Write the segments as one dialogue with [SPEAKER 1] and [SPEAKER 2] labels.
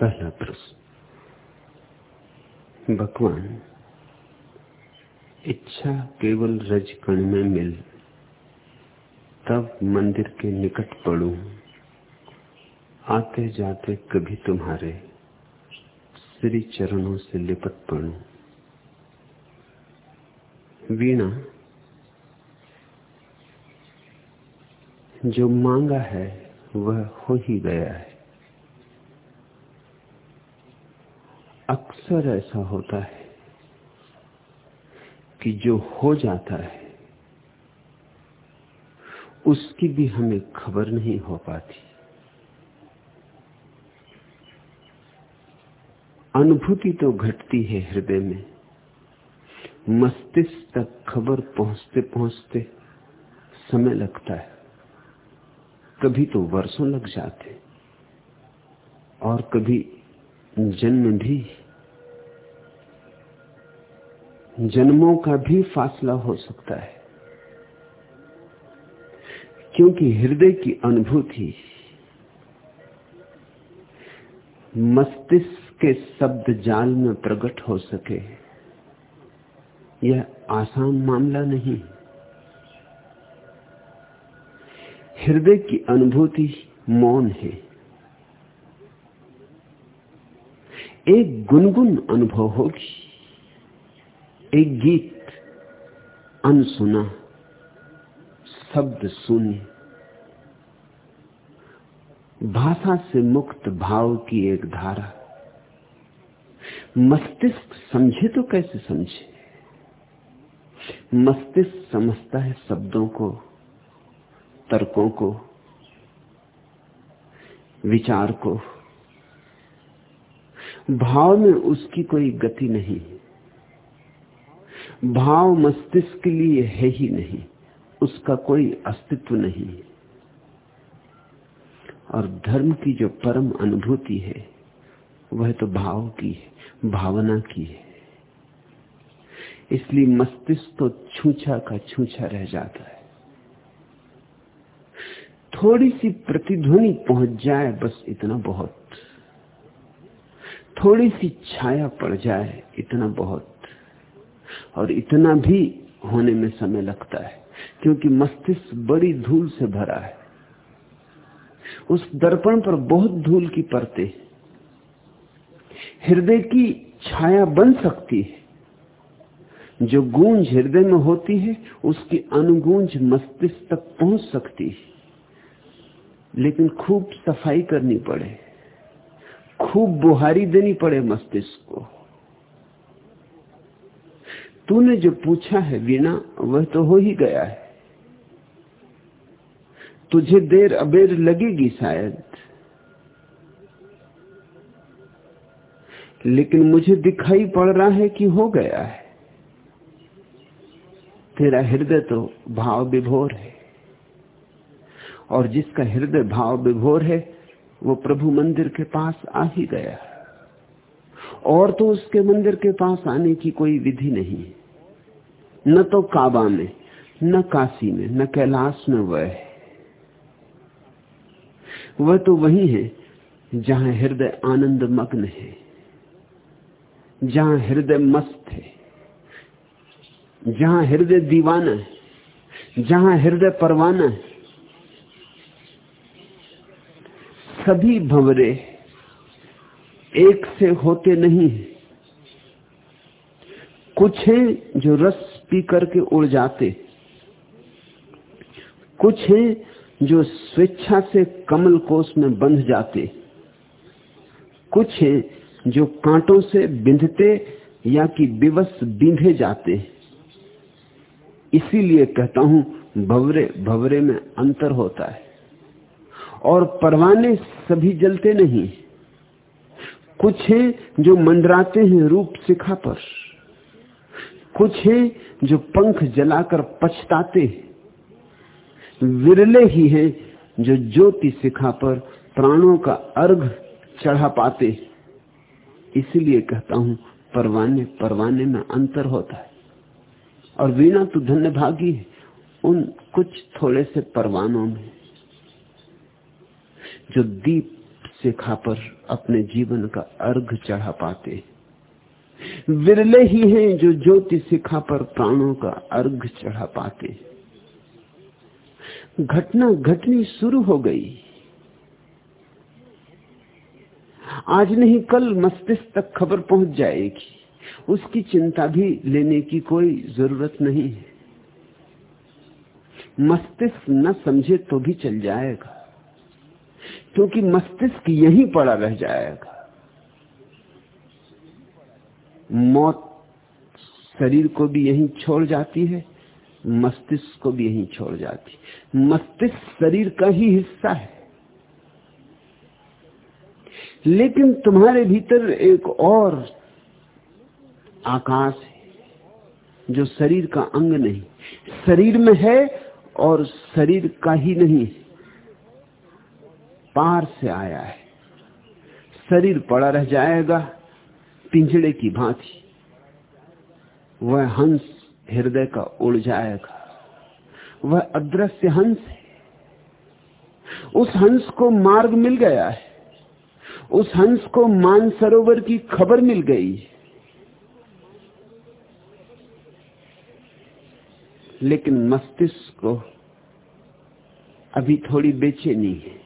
[SPEAKER 1] पहला प्रश्न भगवान, इच्छा केवल रजकण में मिल, तब मंदिर के निकट पड़ू। आते जाते कभी तुम्हारे श्री चरणों से लिपट पड़ू। वीणा, जो मांगा है वह हो ही गया है। अक्सर ऐसा होता है कि जो हो जाता है, उसकी भी हमें खबर नहीं हो पाती। अनुभूति तो घटती है हृदय में, मस्तिष्क तक खबर पहुँचते पहुँचते समय लगता है। कभी तो वर्षों लग जाते और कभी जन्म भी जन्मों का भी फासला हो सकता है। क्योंकि हृदय की अनुभूति मस्तिष्क के शब्द जाल में प्रकट हो सके, यह आसान मामला नहीं। हृदय की अनुभूति मौन है। एक गुनगुन अनुभव होगी। एक गीत अनसुना, शब्द शून्य भाषा से मुक्त भाव की एक धारा। मस्तिष्क समझे तो कैसे समझे? मस्तिष्क समझता है शब्दों को, तर्कों को, विचार को। भाव में उसकी कोई गति नहीं। भाव मस्तिष्क के लिए है ही नहीं, उसका कोई अस्तित्व नहीं और धर्म की जो परम अनुभूति है, वह तो भाव की है, भावना की है। इसलिए मस्तिष्क तो छूछा का छूछा रह जाता है। थोड़ी सी प्रतिध्वनि पहुँच जाए बस इतना बहुत। थोड़ी सी छाया पड़ जाए इतना बहुत। और इतना भी होने में समय लगता है, क्योंकि मस्तिष्क बड़ी धूल से भरा है। उस दर्पण पर बहुत धूल की परते हृदय की छाया बन सकती है। जो गूंज हृदय में होती है, उसकी अनुगूंज मस्तिष्क तक पहुँच सकती है। लेकिन खूब सफ़ाई करनी पड़े। खूब बुहारी देनी पड़े मस्तिष्क को। तूने जो पूछा है वीणा वह तो हो ही गया है। तुझे देर अबेर लगेगी शायद। लेकिन मुझे दिखाई पड़ रहा है कि हो गया है। तेरा हृदय तो भाव विभोर है। और जिसका हृदय भाव विभोर है, वो प्रभु मंदिर के पास आ ही गया। और तो उसके मंदिर के पास आने की कोई विधि नहीं न तो काबा में, न काशी में, न कैलाश में वह है। वह तो वही है जहाँ हृदय आनंद मग्न है, जहाँ हृदय मस्त है, जहाँ हृदय दीवाना है, जहाँ हृदय परवाना है। सभी भंवरे एक से होते नहीं है। कुछ हैं जो रस पी करके उड़ जाते। कुछ हैं जो स्वेच्छा से कमल कोष में बंध जाते। कुछ हैं जो कांटों से बिंधते या कि विवश बिंधे जाते। इसीलिए कहता हूँ, भवरे भवरे में अंतर होता है। और परवाने सभी जलते नहीं। कुछ हैं जो मंडराते हैं रूप शिखा पर। कुछ हैं जो पंख जलाकर पछताते विरले ही हैं जो ज्योति शिखा पर प्राणों का अर्घ चढ़ा पाते इसलिए कहता हूँ, परवाने परवाने में अंतर होता है। और वीणा तो धन्य भागी है, उन कुछ थोड़े से परवानों में। जो दीप शिखा पर अपने जीवन का अर्घ चढ़ा पाते विरले ही हैं जो ज्योति शिखा पर प्राणों का अर्घ चढ़ा पाते घटना घटनी शुरू हो गई। आज नहीं, कल मस्तिष्क तक खबर पहुँच जाएगी। उसकी चिंता भी लेने की कोई ज़रूरत नहीं है। मस्तिष्क न समझे तो भी चल जाएगा, क्योंकि मस्तिष्क यहीं पड़ा रह जाएगा। मौत शरीर को भी यहीं छोड़ जाती है, मस्तिष्क को भी यहीं छोड़ जाती मस्तिष्क शरीर का ही हिस्सा है। लेकिन तुम्हारे भीतर एक और आकाश है, जो शरीर का अंग नहीं। शरीर में है और शरीर का ही नहीं पार से आया है। शरीर पड़ा रह जाएगा। पिंजड़े की भांति। वह हंस हृदय का उड़ जाएगा। वह अदृश्य हंस है। उस हंस को मार्ग मिल गया है। उस हंस को मानसरोवर की खबर मिल गई लेकिन मस्तिष्क को अभी थोड़ी बेचैनी है।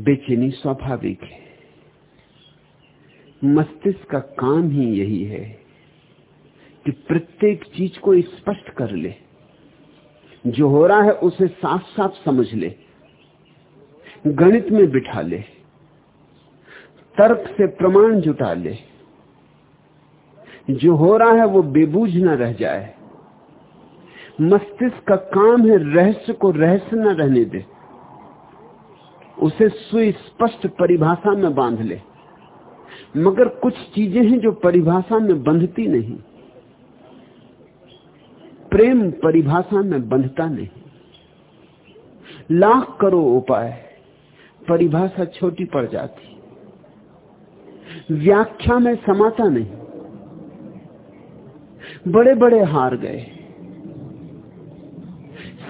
[SPEAKER 1] बेचैनी स्वाभाविक है। मस्तिष्क का काम ही यही है कि प्रत्येक चीज़ को स्पष्ट कर ले। जो हो रहा है उसे साफ़ साफ़ समझ ले। गणित में बिठा ले। तर्क से प्रमाण जुटा ले। जो हो रहा है वो बेबूझ न रह जाए। मस्तिष्क का काम है रहस्य को रहस्य न रहने दे। उसे सुस्पष्ट परिभाषा में बाँध ले। मगर कुछ चीज़ें हैं जो परिभाषा में बंधती नहीं। प्रेम परिभाषा में बंधता नहीं। लाख करो उपाय, परिभाषा छोटी पड़ जाती। व्याख्या में समाता नहीं। बड़े बड़े हार गए।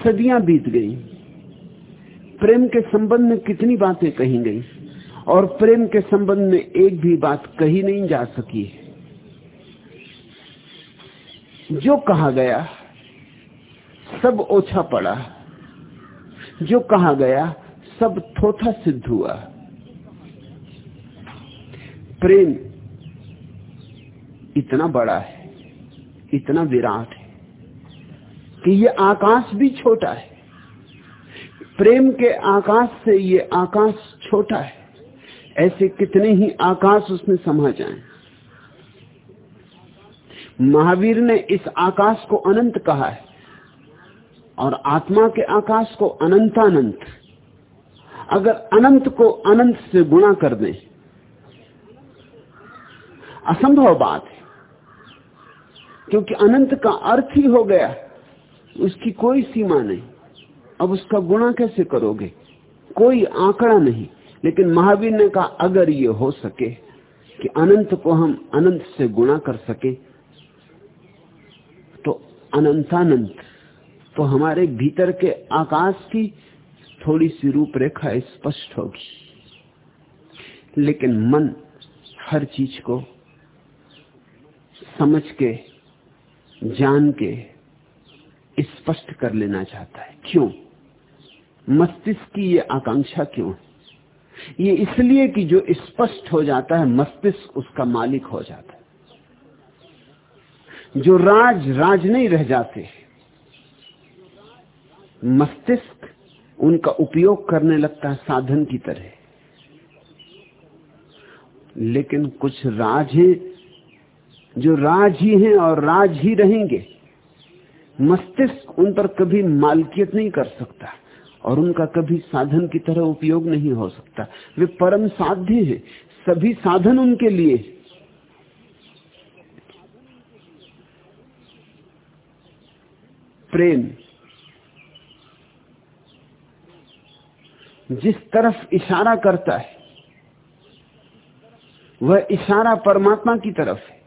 [SPEAKER 1] सदियाँ बीत गई। प्रेम के संबंध में कितनी बातें कही गई। और प्रेम के संबंध में एक भी बात कही नहीं जा सकी है। जो कहा गया, सब ओछा पड़ा। जो कहा गया, सब थोथा सिद्ध हुआ। प्रेम इतना बड़ा है, इतना विराट है, कि ये आकाश भी छोटा है। प्रेम के आकाश से ये आकाश छोटा है। ऐसे कितने ही आकाश उसमें समा जाए। महावीर ने इस आकाश को अनंत कहा है और आत्मा के आकाश को अनंतानंत। अगर अनंत को अनंत से गुणा कर दें, असंभव बात है। क्योंकि अनंत का अर्थ ही हो गया, उसकी कोई सीमा नहीं। अब उसका गुणा कैसे करोगे? कोई आंकड़ा नहीं। लेकिन महावीर ने कहा, अगर ये हो सके कि अनंत को हम अनंत से गुणा कर सके तो अनंतानंत तो हमारे भीतर के आकाश की थोड़ी सी रूपरेखा स्पष्ट होगी। लेकिन मन हर चीज़ को समझ के, जान के स्पष्ट कर लेना चाहता है। क्यों? मस्तिष्क की ये आकांक्षा क्यों है? ये इसलिए कि जो स्पष्ट हो जाता है, मस्तिष्क उसका मालिक हो जाता है। जो राज राज नहीं रह जाते, मस्तिष्क उनका उपयोग करने लगता है साधन की तरह। लेकिन कुछ राज हैं, जो राज ही हैं और राज ही रहेंगे, मस्तिष्क उन पर कभी मालकियत नहीं कर सकता। और उनका कभी साधन की तरह उपयोग नहीं हो सकता। वे परम साध्य हैं। सभी साधन उनके लिए प्रेम। जिस तरफ़ इशारा करता है, वह इशारा परमात्मा की तरफ़ है।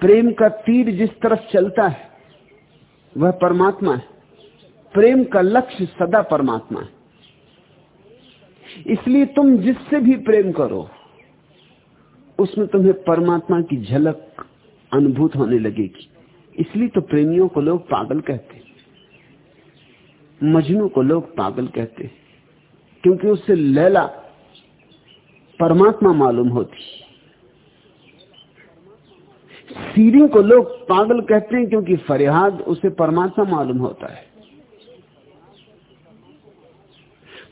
[SPEAKER 1] प्रेम का तीर जिस तरफ़ चलता है, वह परमात्मा है। प्रेम का लक्ष्य सदा परमात्मा है। इसलिए तुम जिससे भी प्रेम करो, उसमें तुम्हें परमात्मा की झलक अनुभूत होने लगेगी। इसलिए तो प्रेमियों को लोग पागल कहते मजनू को लोग पागल कहते क्योंकि उससे लैला परमात्मा मालूम होती सीरी को लोग पागल कहते हैं क्योंकि फरियाद उसे परमात्मा मालूम होता है।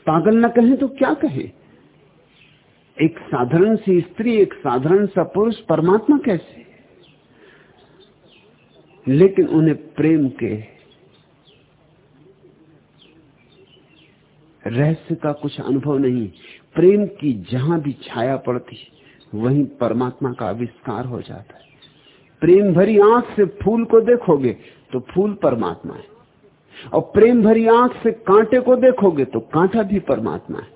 [SPEAKER 1] पागल न कहें तो क्या कहे? एक साधारण सी स्त्री, एक साधारण सा पुरुष परमात्मा कैसे? लेकिन उन्हें प्रेम के रहस्य का कुछ अनुभव नहीं। प्रेम की जहाँ भी छाया पड़ती, वहीं परमात्मा का आविष्कार हो जाता है। प्रेम भरी आँख से फूल को देखोगे तो फूल परमात्मा है। और प्रेम भरी आँख से कांटे को देखोगे तो कांटा भी परमात्मा है।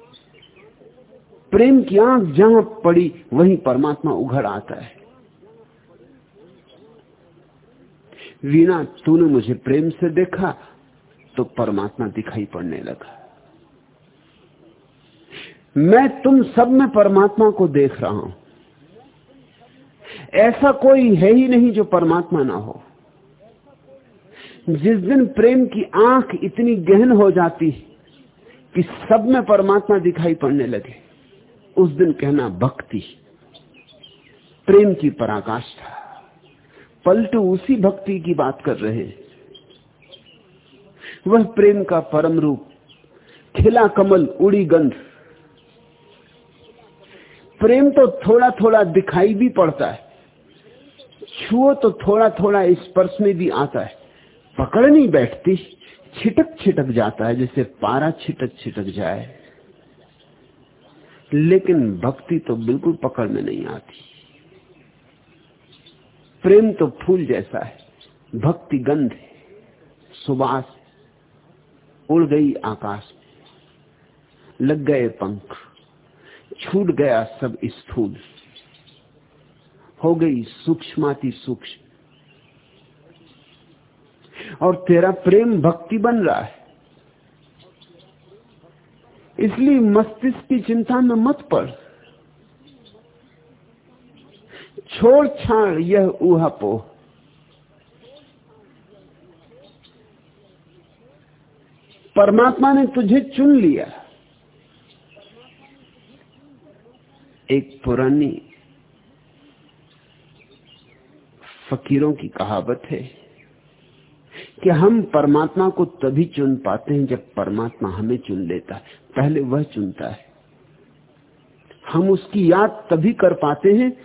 [SPEAKER 1] प्रेम की आँख जहाँ पड़ी, वहीं परमात्मा उघड़ आता है। वीणा, तूने मुझे प्रेम से देखा तो परमात्मा दिखाई पड़ने लगा। मैं तुम सब में परमात्मा को देख रहा हूँ। ऐसा कोई है ही नहीं जो परमात्मा ना हो। जिस दिन प्रेम की आँख इतनी गहन हो जाती कि सब में परमात्मा दिखाई पड़ने लगे, उस दिन कहना भक्ति। प्रेम की पराकाष्ठा। पलटू उसी भक्ति की बात कर रहे वह प्रेम का परम रूप, खिला कमल उड़ी गंध। प्रेम तो थोड़ा थोड़ा दिखाई भी पड़ता है, छुओ तो थोड़ा थोड़ा स्पर्श में भी आता है। पकड़ नहीं बैठती, छिटक छिटक जाता है, जैसे पारा छिटक छिटक जाए। लेकिन भक्ति तो बिल्कुल पकड़ में नहीं आती। प्रेम तो फूल जैसा है, भक्ति गंध है सुबास उड़ गई आकाश में, लग गए पंख, छूट गया सब स्थूल। हो गई सूक्ष्माति सूक्ष्म और तेरा प्रेम भक्ति बन रहा है। इसलिए मस्तिष्क की चिंता में मत पड़। छोड़ छाड़ यह ऊहापो परमात्मा ने तुझे चुन लिया। एक पुरानी फकीरों की कहावत है। कि हम परमात्मा को तभी चुन पाते हैं जब परमात्मा हमें चुन लेता है। पहले वह चुनता है। हम उसकी याद तभी कर पाते हैं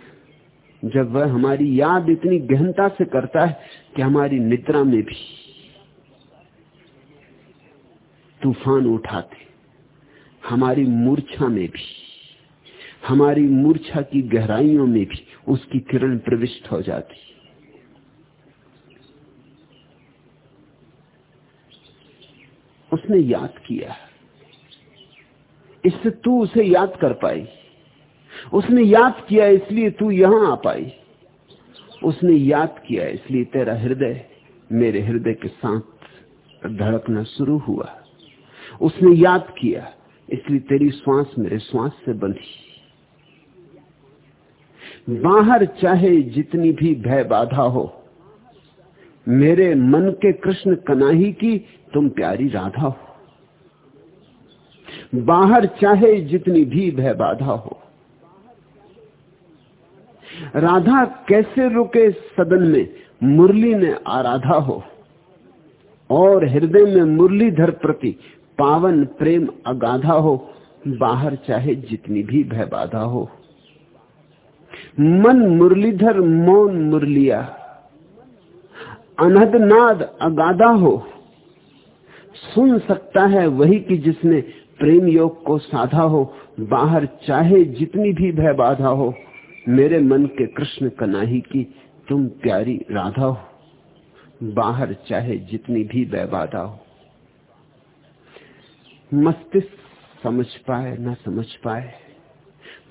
[SPEAKER 1] जब वह हमारी याद इतनी गहनता से करता है कि हमारी निद्रा में भी तूफ़ान उठाते, हमारी मूर्छा में भी, हमारी मूर्छा की गहराइयों में भी उसकी किरण प्रविष्ट हो जाती। उसने याद किया इससे तू उसे याद कर पाई। उसने याद किया, इसलिए तू यहाँ आ पाई। उसने याद किया, इसलिए तेरा हृदय मेरे हृदय के साथ धड़कना शुरू हुआ। उसने याद किया, इसलिए तेरी श्वास मेरे श्वास से बंधी। बाहर चाहे जितनी भी भय बाधा हो मेरे मन के कृष्ण कनाही की, तुम प्यारी राधा हो। बाहर चाहे जितनी भी भय बाधा हो। राधा कैसे रुके सदन में? मुरली ने आराधा हो। और हृदय में मुरलीधर प्रति पावन प्रेम अगाधा हो। बाहर चाहे जितनी भी भय बाधा हो। मन मुरलीधर, मौन मुरलिया। अनहद नाद अगाधा हो। सुन सकता है वही कि जिसने प्रेम योग को साधा हो, बाहर चाहे जितनी भी भय बाधा हो, मेरे मन के कृष्ण कनाही की तुम प्यारी राधा हो, बाहर चाहे जितनी भी भय बाधा हो। मस्तिष्क समझ पाए ना समझ पाए,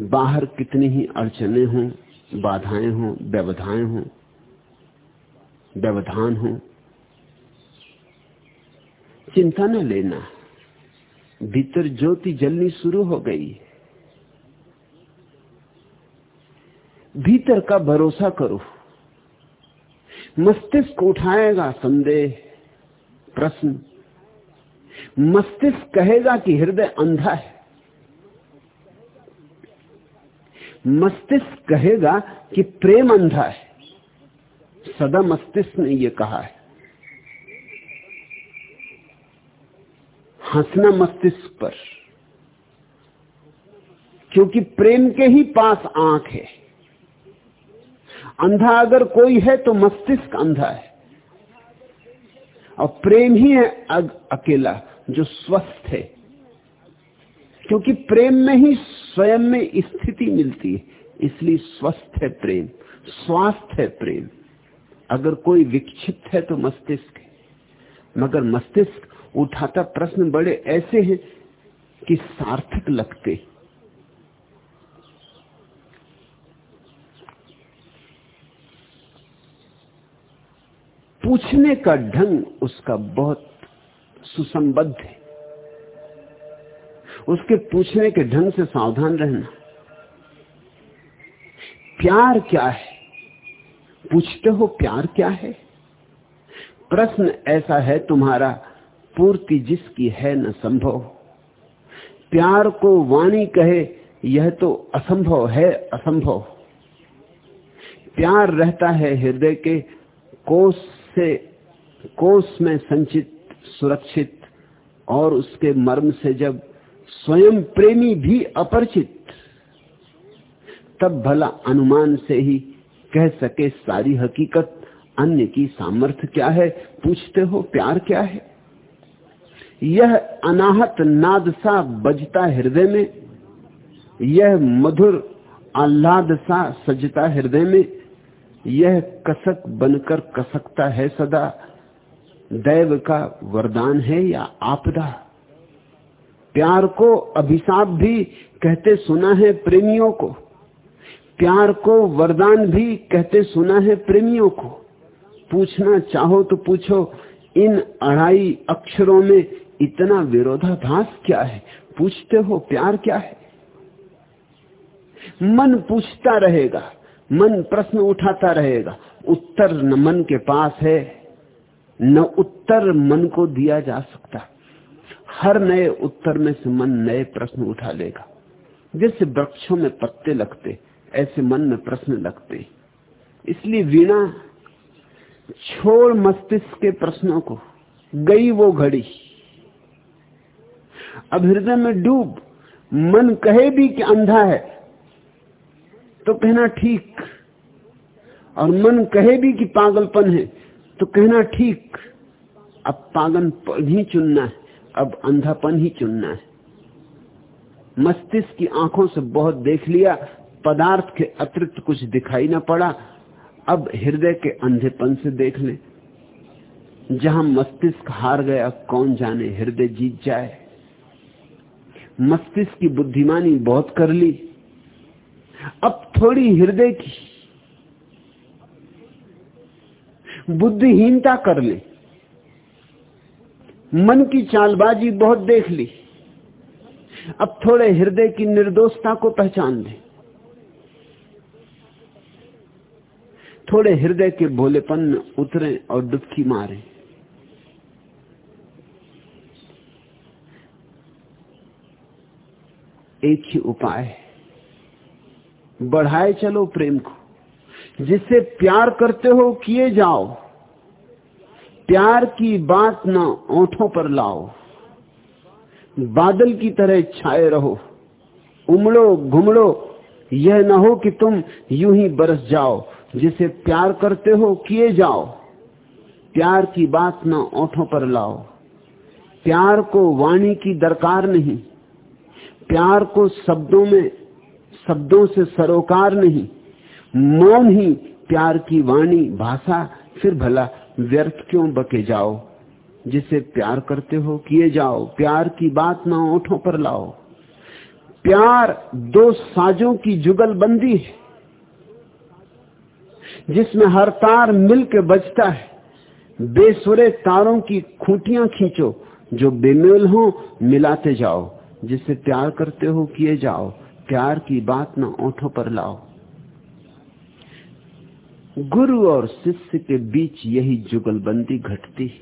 [SPEAKER 1] बाहर कितनी ही अड़चने हों, बाधाएँ हों, व्यवधाएँ हों व्यवधान हो। चिंता न लेना। भीतर ज्योति जलनी शुरू हो गई। भीतर का भरोसा करो। मस्तिष्क उठाएगा संदेह, प्रश्न। मस्तिष्क कहेगा कि हृदय अंधा है। मस्तिष्क कहेगा कि प्रेम अंधा है। सदा मस्तिष्क ने यह कहा है। हंसना मस्तिष्क पर। क्योंकि प्रेम के ही पास आँख है। अंधा अगर कोई है तो मस्तिष्क अंधा है। और प्रेम ही है अग, अकेला जो स्वस्थ है। क्योंकि प्रेम में ही स्वयं में स्थिति मिलती है। इसलिए स्वस्थ है प्रेम स्वास्थ्य है प्रेम। अगर कोई विक्षिप्त है तो मस्तिष्क है। मगर मस्तिष्क उठाता प्रश्न बड़े ऐसे हैं कि सार्थक लगते पूछने का ढंग उसका बहुत सुसंबद्ध है। उसके पूछने के ढंग से सावधान रहना। प्यार क्या है? पूछते हो प्यार क्या है? प्रश्न ऐसा है तुम्हारा, पूर्ति जिसकी है न संभव। प्यार को वाणी कहे, यह तो असंभव है असंभव। प्यार रहता है हृदय के कोष से, कोष में संचित, सुरक्षित, और उसके मर्म से जब स्वयं प्रेमी भी अपरिचित, तब भला अनुमान से ही कह सके सारी हकीकत। अन्य की सामर्थ्य क्या है? पूछते हो, प्यार क्या है? यह अनाहत नाद सा बजता हृदय में, यह मधुर आह्लाद सा सजता हृदय में, यह कसक बनकर कसकता है सदा। दैव का वरदान है या आपदा? प्यार को अभिशाप भी कहते सुना है प्रेमियों को। प्यार को वरदान भी कहते सुना है प्रेमियों को। पूछना चाहो तो पूछो, इन अढ़ाई अक्षरों में इतना विरोधाभास क्या है? पूछते हो प्यार क्या है? मन पूछता रहेगा, मन प्रश्न उठाता रहेगा, उत्तर न मन के पास है, न उत्तर मन को दिया जा सकता। हर नए उत्तर में से मन नए प्रश्न उठा लेगा। जैसे वृक्षों में पत्ते लगते ऐसे मन में प्रश्न लगते। इसलिए वीणा छोड़ मस्तिष्क के प्रश्नों को, गई वो घड़ी। अब हृदय में डूब, मन कहे भी कि अंधा है तो कहना ठीक। और मन कहे भी कि पागलपन है तो कहना ठीक। अब पागन ही चुनना है, अब अंधापन ही चुनना है। मस्तिष्क की आँखों से बहुत देख लिया पदार्थ के अतिरिक्त कुछ दिखाई ना पड़ा, अब हृदय के अंधेपन से देख ले। जहाँ मस्तिष्क हार गया, कौन जाने हृदय जीत जाए। मस्तिष्क की बुद्धिमानी बहुत कर ली। अब थोड़ी हृदय की बुद्धिहीनता कर ले। मन की चालबाजी बहुत देख ली। अब थोड़े हृदय की निर्दोषता को पहचान ले। थोड़े हृदय के भोलेपन में उतरे और डुबकी मारे। एक ही उपाय बढ़ाए चलो प्रेम को। जिससे प्यार करते हो, किए जाओ। प्यार की बात ना ओठों पर लाओ। बादल की तरह छाए रहो। उमड़ो, घुमड़ो। यह ना हो कि तुम यूँ ही बरस जाओ। जिसे प्यार करते हो, किए जाओ। प्यार की बात ना ओठों पर लाओ। प्यार को वाणी की दरकार नहीं। प्यार को शब्दों में, शब्दों से सरोकार नहीं। मौन ही प्यार की वाणी, भाषा, फिर भला व्यर्थ क्यों बके जाओ? जिसे प्यार करते हो, किए जाओ। प्यार की बात ना ओठों पर लाओ। प्यार दो साजों की जुगलबंदी है। जिसमें हर तार मिल के बजता है। बेसुरे तारों की खूंटियाँ खींचो, जो बेमेल हो, मिलाते जाओ। जिससे प्यार करते हो, किए जाओ। प्यार की बात ना ओठों पर लाओ। गुरु और शिष्य के बीच यही जुगलबंदी घटती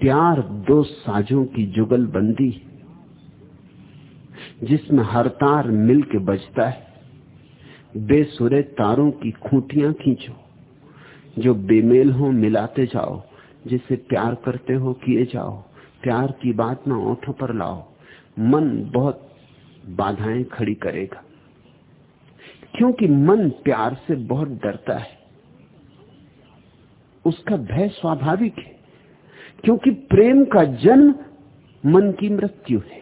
[SPEAKER 1] प्यार दो साजों की जुगलबंदी जिसमें हर तार मिल के बजता है। बेसुरे तारों की खूंटियाँ खींचो, जो बेमेल हो मिलाते जाओ, जिसे प्यार करते हो किए जाओ, प्यार की बात ना ओठों पर लाओ, मन बहुत बाधाएँ खड़ी करेगा। क्योंकि मन प्यार से बहुत डरता है, उसका भय स्वाभाविक है, क्योंकि प्रेम का जन्म मन की मृत्यु है।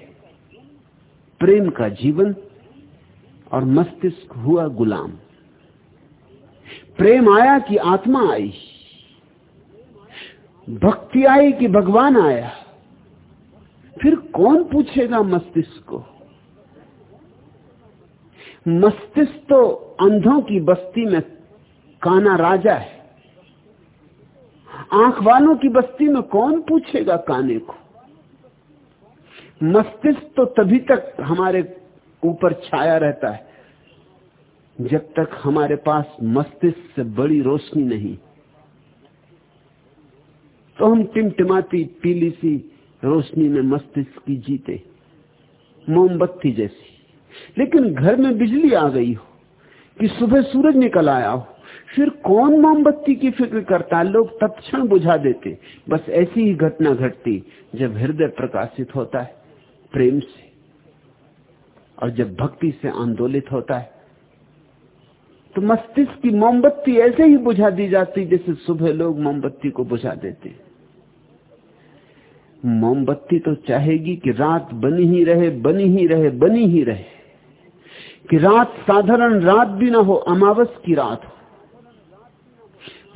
[SPEAKER 1] प्रेम का जीवन और मस्तिष्क हुआ गुलाम। प्रेम आया कि आत्मा आई। भक्ति आई कि भगवान आया। फिर कौन पूछेगा मस्तिष्क को? मस्तिष्क तो अंधों की बस्ती में काना राजा है। आँख वालों की बस्ती में कौन पूछेगा काने को? मस्तिष्क तो तभी तक हमारे ऊपर छाया रहता है। जब तक हमारे पास मस्तिष्क से बड़ी रोशनी नहीं तो हम टिमटिमाती पीली सी रोशनी में मस्तिष्क की जीते, मोमबत्ती जैसी। लेकिन घर में बिजली आ गई हो, कि सुबह सूरज निकल आया हो, फिर कौन मोमबत्ती की फ़िक्र करता है? लोग तत्क्षण बुझा देते, बस ऐसी ही घटना घटती जब हृदय प्रकाशित होता है, प्रेम से। और जब भक्ति से आंदोलित होता है तो मस्तिष्क की मोमबत्ती ऐसे ही बुझा दी जाती जैसे सुबह लोग मोमबत्ती को बुझा देते मोमबत्ती तो चाहेगी कि रात बनी ही रहे, बनी ही रहे, बनी ही रहे। कि रात साधारण रात भी ना हो, अमावस की रात हो।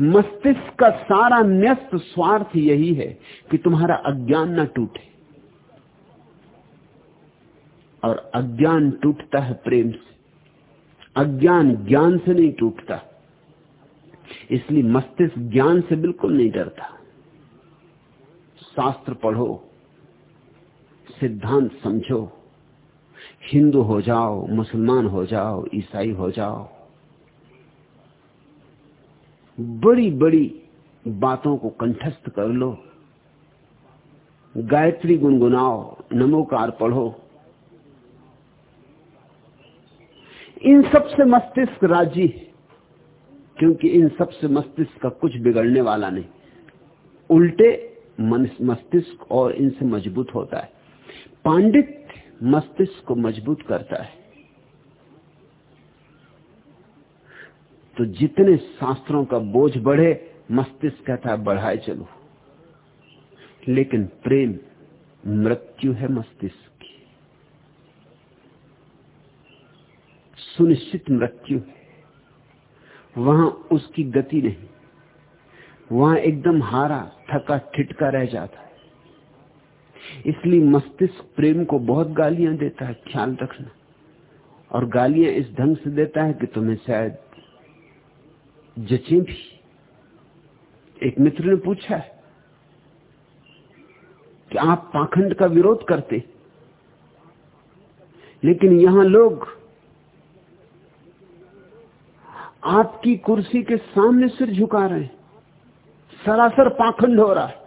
[SPEAKER 1] मस्तिष्क का सारा न्यस्त स्वार्थ यही है कि तुम्हारा अज्ञान ना टूटे। और अज्ञान टूटता है प्रेम से। अज्ञान ज्ञान से नहीं टूटता। इसलिए मस्तिष्क ज्ञान से बिल्कुल नहीं डरता। शास्त्र पढ़ो, सिद्धांत समझो, हिंदू हो जाओ, मुसलमान हो जाओ, ईसाई हो जाओ। बड़ी बड़ी बातों को कंठस्थ कर लो। गायत्री गुनगुनाओ, नमोकार पढ़ो। इन सबसे मस्तिष्क राज़ी है, क्योंकि इन सबसे मस्तिष्क का कुछ बिगड़ने वाला नहीं। उल्टे मस्तिष्क और इनसे मज़बूत होता है। पांडित मस्तिष्क को मज़बूत करता है। तो जितने शास्त्रों का बोझ बढ़े, मस्तिष्क कहता है, बढ़ाए चलो। लेकिन प्रेम, मृत्यु है मस्तिष्क की सुनिश्चित मृत्यु है। वहाँ उसकी गति नहीं। वहाँ एकदम हारा, थका ठिटका रह जाता है। इसलिए मस्तिष्क प्रेम को बहुत गालियाँ देता है, ख्याल रखना। और गालियाँ इस ढंग से देता है कि तुम्हें शायद जचे भी। एक मित्र ने पूछा है कि आप पाखंड का विरोध करते लेकिन यहाँ लोग आपकी कुर्सी के सामने सिर झुका रहे हैं। सरासर पाखंड हो रहा है।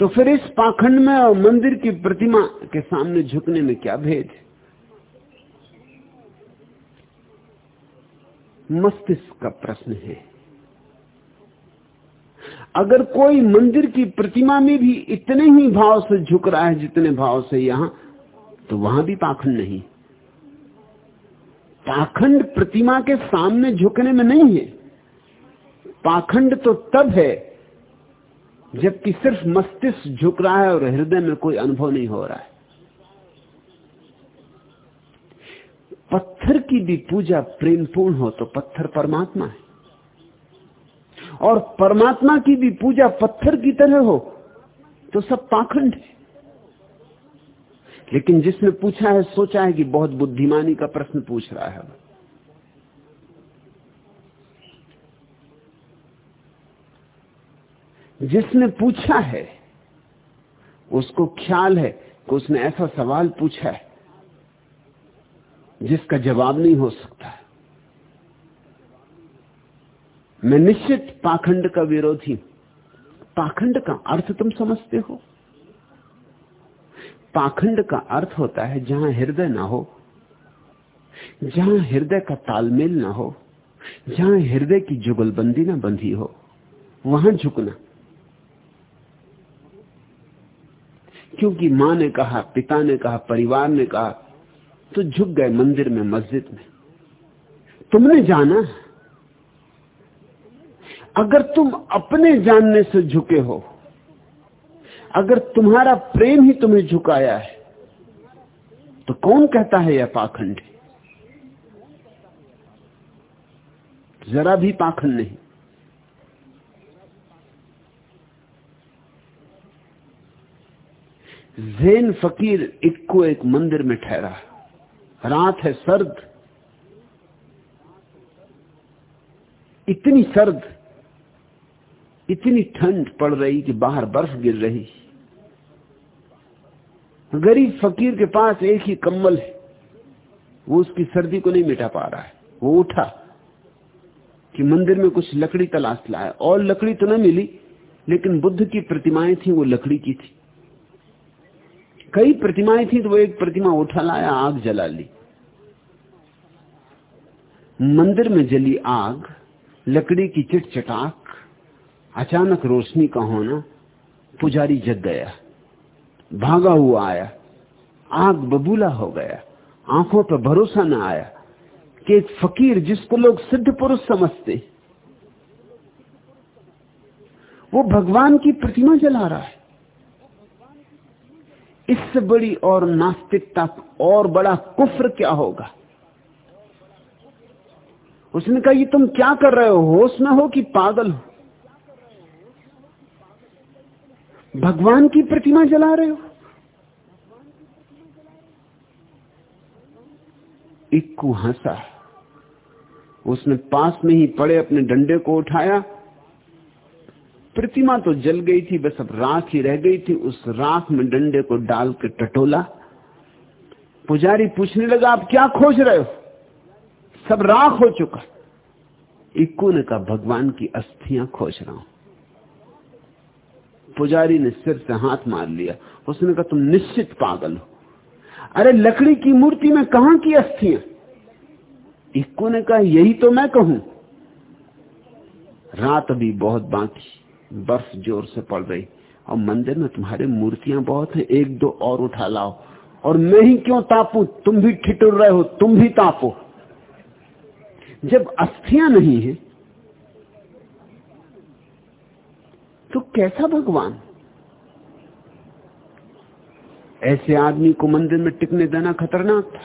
[SPEAKER 1] तो फिर इस पाखंड में और मंदिर की प्रतिमा के सामने झुकने में क्या भेद है? मस्तिष्क का प्रश्न है। अगर कोई मंदिर की प्रतिमा में भी इतने ही भाव से झुक रहा है जितने भाव से यहाँ तो वहाँ भी पाखंड नहीं। पाखंड प्रतिमा के सामने झुकने में नहीं है। पाखंड तो तब है, जबकि सिर्फ़ मस्तिष्क झुक रहा है और हृदय में कोई अनुभव नहीं हो रहा है। पत्थर की भी पूजा प्रेमपूर्ण हो तो पत्थर परमात्मा है। और परमात्मा की भी पूजा पत्थर की तरह हो तो सब पाखंड है। लेकिन जिसने पूछा है, सोचा है कि बहुत बुद्धिमानी का प्रश्न पूछ रहा है। जिसने पूछा है, उसको ख्याल है कि उसने ऐसा सवाल पूछा है, जिसका जवाब नहीं हो सकता। मैं निश्चित पाखंड का विरोधी पाखंड का अर्थ तुम समझते हो? पाखंड का अर्थ होता है जहाँ हृदय ना हो, जहाँ हृदय का तालमेल ना हो, जहाँ हृदय की जुगलबंदी ना बंधी हो, वहाँ झुकना। क्योंकि माँ ने कहा, पिता ने कहा, परिवार ने कहा तो झुक गए मंदिर में, मस्जिद में। तुमने जाना अगर तुम अपने जानने से झुके हो अगर तुम्हारा प्रेम ही तुम्हें झुकाया है तो कौन कहता है यह पाखंड? जरा भी पाखंड नहीं। जैन फकीर इक्को एक मंदिर में ठहरा। रात है सर्द। इतनी सर्द, इतनी ठंड पड़ रही कि बाहर बर्फ़ गिर रही। गरीब फकीर के पास एक ही कम्बल है। वो उसकी सर्दी को नहीं मिटा पा रहा है। वो उठा कि मंदिर में कुछ लकड़ी तलाश लाया। और लकड़ी तो न मिली, लेकिन बुद्ध की प्रतिमाएँ थी, वो लकड़ी की थी। कई प्रतिमाएँ थी तो वो एक प्रतिमा उठा लाया, आग जला ली। मंदिर में जली आग, लकड़ी की चिट चटाक अचानक रोशनी का होना, पुजारी जग गया। भागा हुआ आया। आग बबूला हो गया। आँखों पर भरोसा न आया कि एक फकीर जिसको लोग सिद्ध पुरुष समझते। वो भगवान की प्रतिमा जला रहा है। इससे बड़ी और नास्तिकता और बड़ा कुफ्र क्या होगा? उसने कहा, ये तुम क्या कर रहे हो? होश में हो कि पागल हो? भगवान की प्रतिमा जला रहे हो? इक्कू हंसा उसने पास में ही पड़े अपने डंडे को उठाया। प्रतिमा तो जल गई थी, बस अब राख ही रह गई थी। उस राख में डंडे को डाल के टटोला। पुजारी पूछने लगा, आप क्या खोज रहे हो? सब राख हो चुका इक्कू ने कहा, भगवान की अस्थियाँ खोज रहा हूँ। पुजारी ने सिर से हाथ मार लिया। उसने कहा, तुम निश्चित पागल हो। अरे, लकड़ी की मूर्ति में कहा की अस्थियाँ? इक्कू ने कहा, यही तो मैं कहूँ। रात अभी बहुत बाकी, बर्फ़ ज़ोर से पड़ रही और मंदिर में तुम्हारे मूर्तियाँ बहुत हैं, एक दो और उठा लाओ। और मैं ही क्यों तापू? तुम भी ठिठुर रहे हो, तुम भी तापो। जब अस्थियाँ नहीं है तो कैसा भगवान? ऐसे आदमी को मंदिर में टिकने देना खतरनाक था,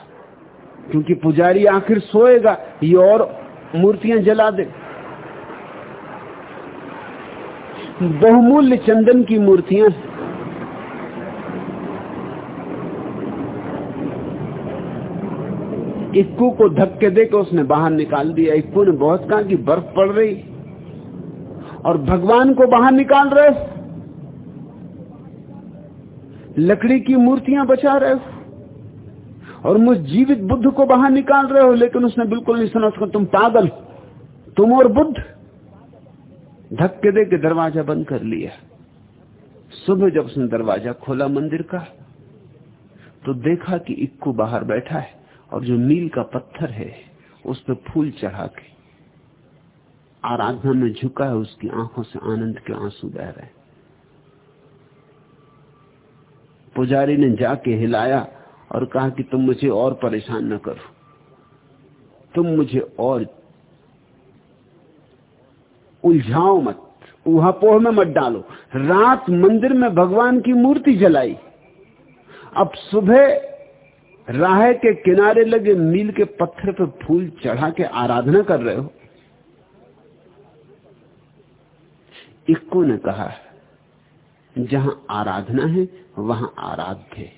[SPEAKER 1] क्योंकि पुजारी आखिर सोएगा, ये और मूर्तियाँ जला दे। बहुमूल्य चंदन की मूर्तियाँ इक्कू को धक्के देकर उसने बाहर निकाल दिया। इक्कू ने बहुत कहा कि बर्फ़ पड़ रही। और भगवान को बाहर निकाल रहे हो लकड़ी की मूर्तियाँ बचा रहे हो और मुझ जीवित बुद्ध को बाहर निकाल रहे हो, लेकिन उसने बिल्कुल नहीं सुना, उसको तुम पागल, तुम और बुद्ध। धक्के दे के दरवाज़ा बंद कर लिया। सुबह जब उसने दरवाज़ा खोला मंदिर का तो देखा कि इक्कू बाहर बैठा है और जो मील का पत्थर है, उस पर फूल चढ़ा के आराधना में झुका है, उसकी आँखों से आनंद के आँसू बह रहे पुजारी ने जाके हिलाया और कहा कि तुम मुझे और परेशान न करो। तुम मुझे और उलझाओ मत पोह में मत डालो। रात मंदिर में भगवान की मूर्ति जलाई। अब सुबह राह के किनारे लगे मील के पत्थर पर फूल चढ़ा के आराधना कर रहे हो। इक्को ने कहा, जहाँ आराधना है, वहाँ आराध्य है।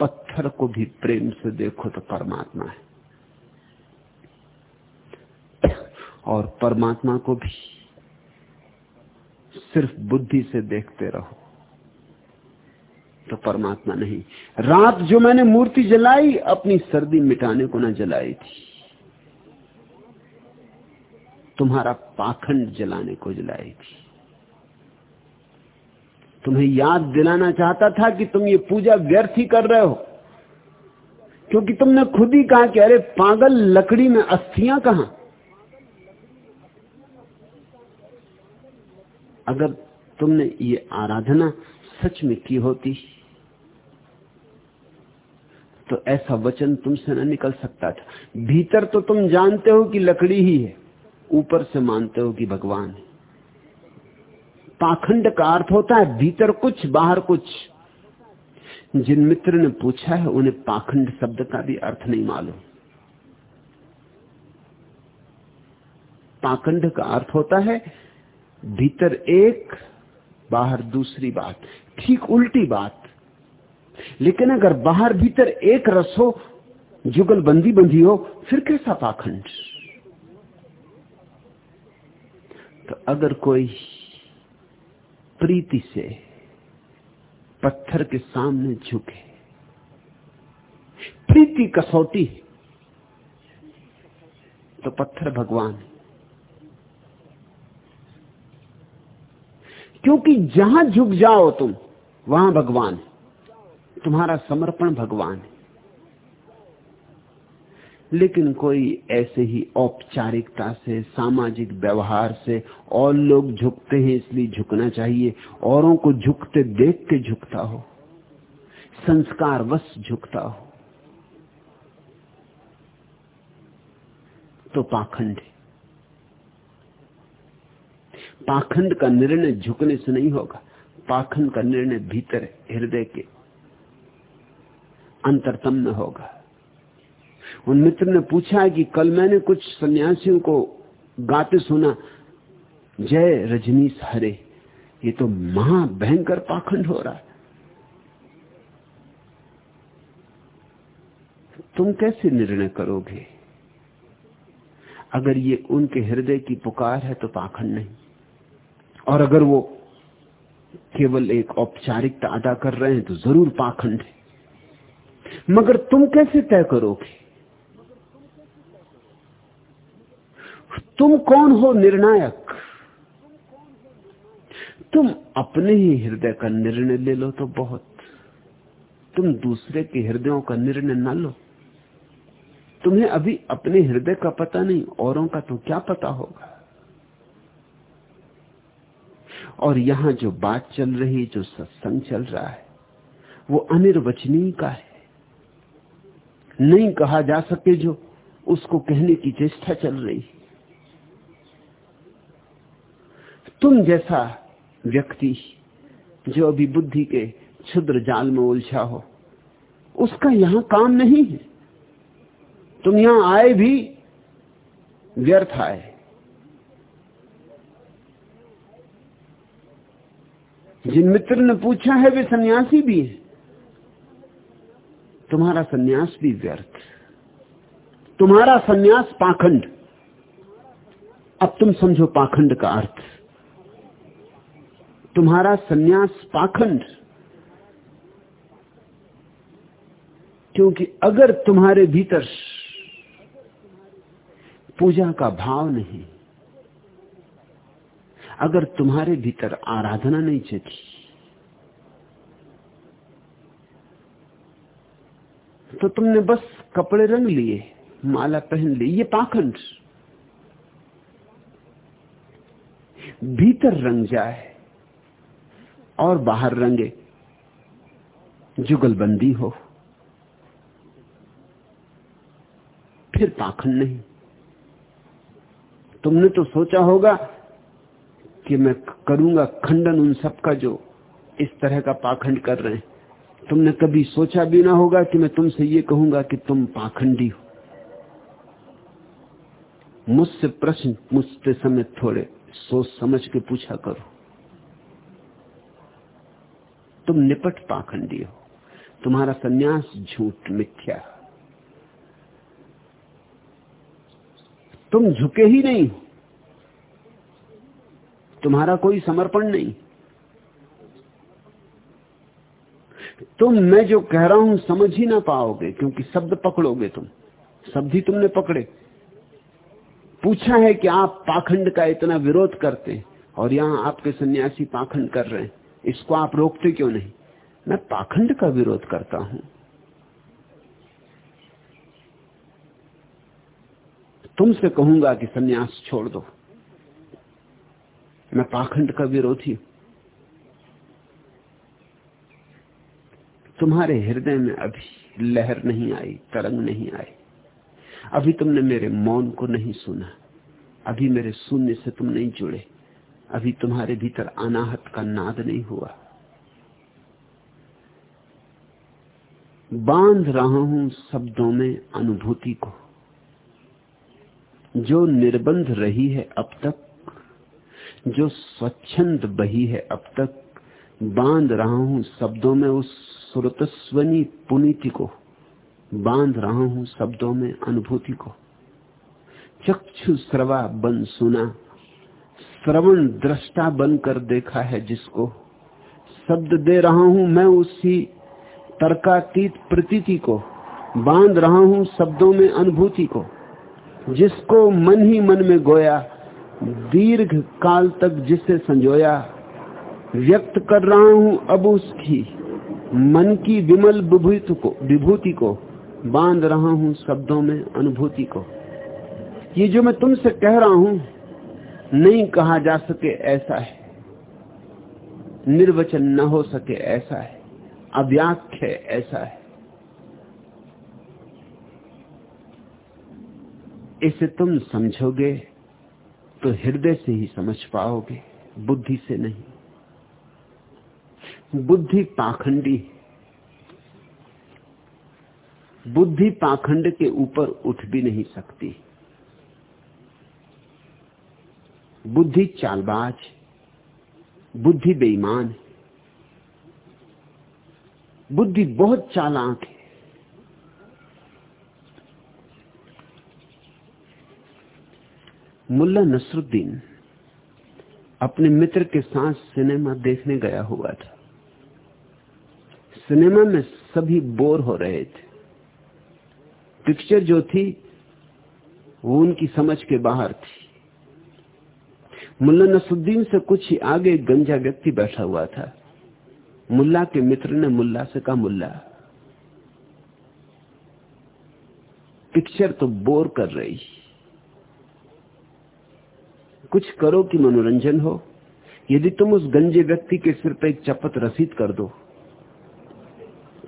[SPEAKER 1] पत्थर को भी प्रेम से देखो तो परमात्मा है। और परमात्मा को भी सिर्फ़ बुद्धि से देखते रहो तो परमात्मा नहीं। रात जो मैंने मूर्ति जलाई, अपनी सर्दी मिटाने को ना जलाई थी। तुम्हारा पाखंड जलाने को जलाएगी तुम्हें याद दिलाना चाहता था कि तुम ये पूजा व्यर्थ ही कर रहे हो। क्योंकि तुमने खुद ही कहा कि अरे पागल लकड़ी में अस्थियाँ कहाँ? अगर तुमने ये आराधना सच में की होती तो ऐसा वचन तुमसे न निकल सकता था। भीतर तो तुम जानते हो कि लकड़ी ही है। ऊपर से मानते हो कि भगवान है। पाखंड का अर्थ होता है भीतर कुछ, बाहर कुछ। जिन मित्र ने पूछा है, उन्हें पाखंड शब्द का भी अर्थ नहीं मालूम। पाखंड का अर्थ होता है भीतर एक, बाहर दूसरी बात। ठीक उल्टी बात। लेकिन अगर बाहर भीतर एक रस हो, जुगलबंदी बंधी हो, फिर कैसा पाखंड तो अगर कोई प्रीति से पत्थर के सामने झुके, प्रीति कसौटी तो पत्थर भगवान क्योंकि जहाँ झुक जाओ तुम, वहाँ भगवान तुम्हारा समर्पण भगवान है। लेकिन कोई ऐसे ही औपचारिकता से, सामाजिक व्यवहार से और लोग झुकते हैं इसलिए झुकना चाहिए। औरों को झुकते देख के झुकता हो। संस्कार वश झुकता हो। तो पाखंड पाखंड का निर्णय झुकने से नहीं होगा। पाखंड का निर्णय भीतर हृदय के अंतरतम में होगा। उन मित्र ने पूछा कि कल मैंने कुछ सन्यासियों को गाते सुना। जय रजनीश हरे ये तो महा भयंकर पाखंड हो रहा है। तुम कैसे निर्णय करोगे? अगर ये उनके हृदय की पुकार है तो पाखंड नहीं। और अगर वो केवल एक औपचारिकता अदा कर रहे हैं तो ज़रूर पाखंड है। मगर तुम कैसे तय करोगे? तुम कौन हो निर्णायक? तुम अपने ही हृदय का निर्णय ले लो तो बहुत। तुम दूसरे के हृदयों का निर्णय ना लो। तुम्हें अभी अपने हृदय का पता नहीं, औरों का तो क्या पता होगा? और यहाँ जो बात चल रही, जो सत्संग चल रहा है, वो अनिर्वचनीय का है। नहीं कहा जा सके जो उसको कहने की चेष्टा चल रही तुम जैसा व्यक्ति जो अभी बुद्धि के क्षुद्र जाल में उलझा हो, उसका यहाँ काम नहीं है। तुम यहाँ आए भी व्यर्थ आए। जिन मित्र ने पूछा है, वे सन्यासी भी है। तुम्हारा सन्यास भी व्यर्थ। तुम्हारा सन्यास पाखंड। अब तुम समझो पाखंड का अर्थ। तुम्हारा सन्यास पाखंड। क्योंकि अगर तुम्हारे भीतर पूजा का भाव नहीं, अगर तुम्हारे भीतर आराधना नहीं चली तो तुमने बस कपड़े रंग लिए, माला पहन ली, ये पाखंड। भीतर रंग जाए और बाहर रंगे। जुगलबंदी हो। फिर पाखंड नहीं। तुमने तो सोचा होगा कि मैं करूँगा खंडन उन सबका जो इस तरह का पाखंड कर रहे हैं। तुमने कभी सोचा भी ना होगा कि मैं तुमसे ये कहूँगा कि तुम पाखंडी हो। मुझसे प्रश्न, मुझसे समय थोड़े सोच समझ के पूछा करो। तुम निपट पाखंडी हो। तुम्हारा सन्यास झूठ मिथ्या तुम झुके ही नहीं तुम्हारा कोई समर्पण नहीं। तुम मैं जो कह रहा हूँ समझ ही ना पाओगे, क्योंकि शब्द पकड़ोगे तुम। शब्द ही तुमने पकड़े। पूछा है कि आप पाखंड का इतना विरोध करते और यहाँ आपके सन्यासी पाखंड कर रहे हैं। इसको आप रोकते क्यों नहीं? मैं पाखंड का विरोध करता हूँ। तुमसे कहूँगा कि सन्यास छोड़ दो। मैं पाखंड का विरोधी तुम्हारे हृदय में अभी लहर नहीं आई, तरंग नहीं आई। अभी तुमने मेरे मौन को नहीं सुना। अभी मेरे शून्य से तुम नहीं जुड़े। अभी तुम्हारे भीतर अनाहत का नाद नहीं हुआ। बाँध रहा हूँ शब्दों में अनुभूति को। जो निर्बंध रही है अब तक, जो स्वच्छंद बही है अब तक, बाँध रहा हूँ शब्दों में उस सुरतस्वनी पुनीति को। बाँध रहा हूँ शब्दों में अनुभूति को। चक्षु श्रवा बन सुना श्रवण दृष्टा बनकर देखा है जिसको। शब्द दे रहा हूँ मैं उसी तर्कातीत प्रतीति को, बाँध रहा हूँ शब्दों में अनुभूति को, जिसको मन ही मन में गोया, दीर्घ काल तक जिसे संजोया। व्यक्त कर रहा हूँ अब उसकी, मन की विमल विभूति को विभूति को, बाँध रहा हूँ शब्दों में अनुभूति को। ये जो मैं तुमसे कह रहा हूँ नहीं कहा जा सके ऐसा है। निर्वचन न हो सके ऐसा है। अव्याख्य ऐसा है। इसे तुम समझोगे तो हृदय से ही समझ पाओगे, बुद्धि से नहीं। बुद्धि पाखंडी बुद्धि पाखंड के ऊपर उठ भी नहीं सकती। बुद्धि चालबाज, बुद्धि बेईमान है। बुद्धि बहुत चालाक है। मुल्ला नसरुद्दीन अपने मित्र के साथ सिनेमा देखने गया हुआ था। सिनेमा में सभी बोर हो रहे थे। पिक्चर जो थी, वो उनकी समझ के बाहर थी। मुल्ला नसुद्दीन से कुछ ही आगे गंजा व्यक्ति बैठा हुआ था। मुल्ला के मित्र ने मुल्ला से कहा, मुल्ला पिक्चर तो बोर कर रही। कुछ करो कि मनोरंजन हो। यदि तुम उस गंजे व्यक्ति के सिर पर एक चपत रसीद कर दो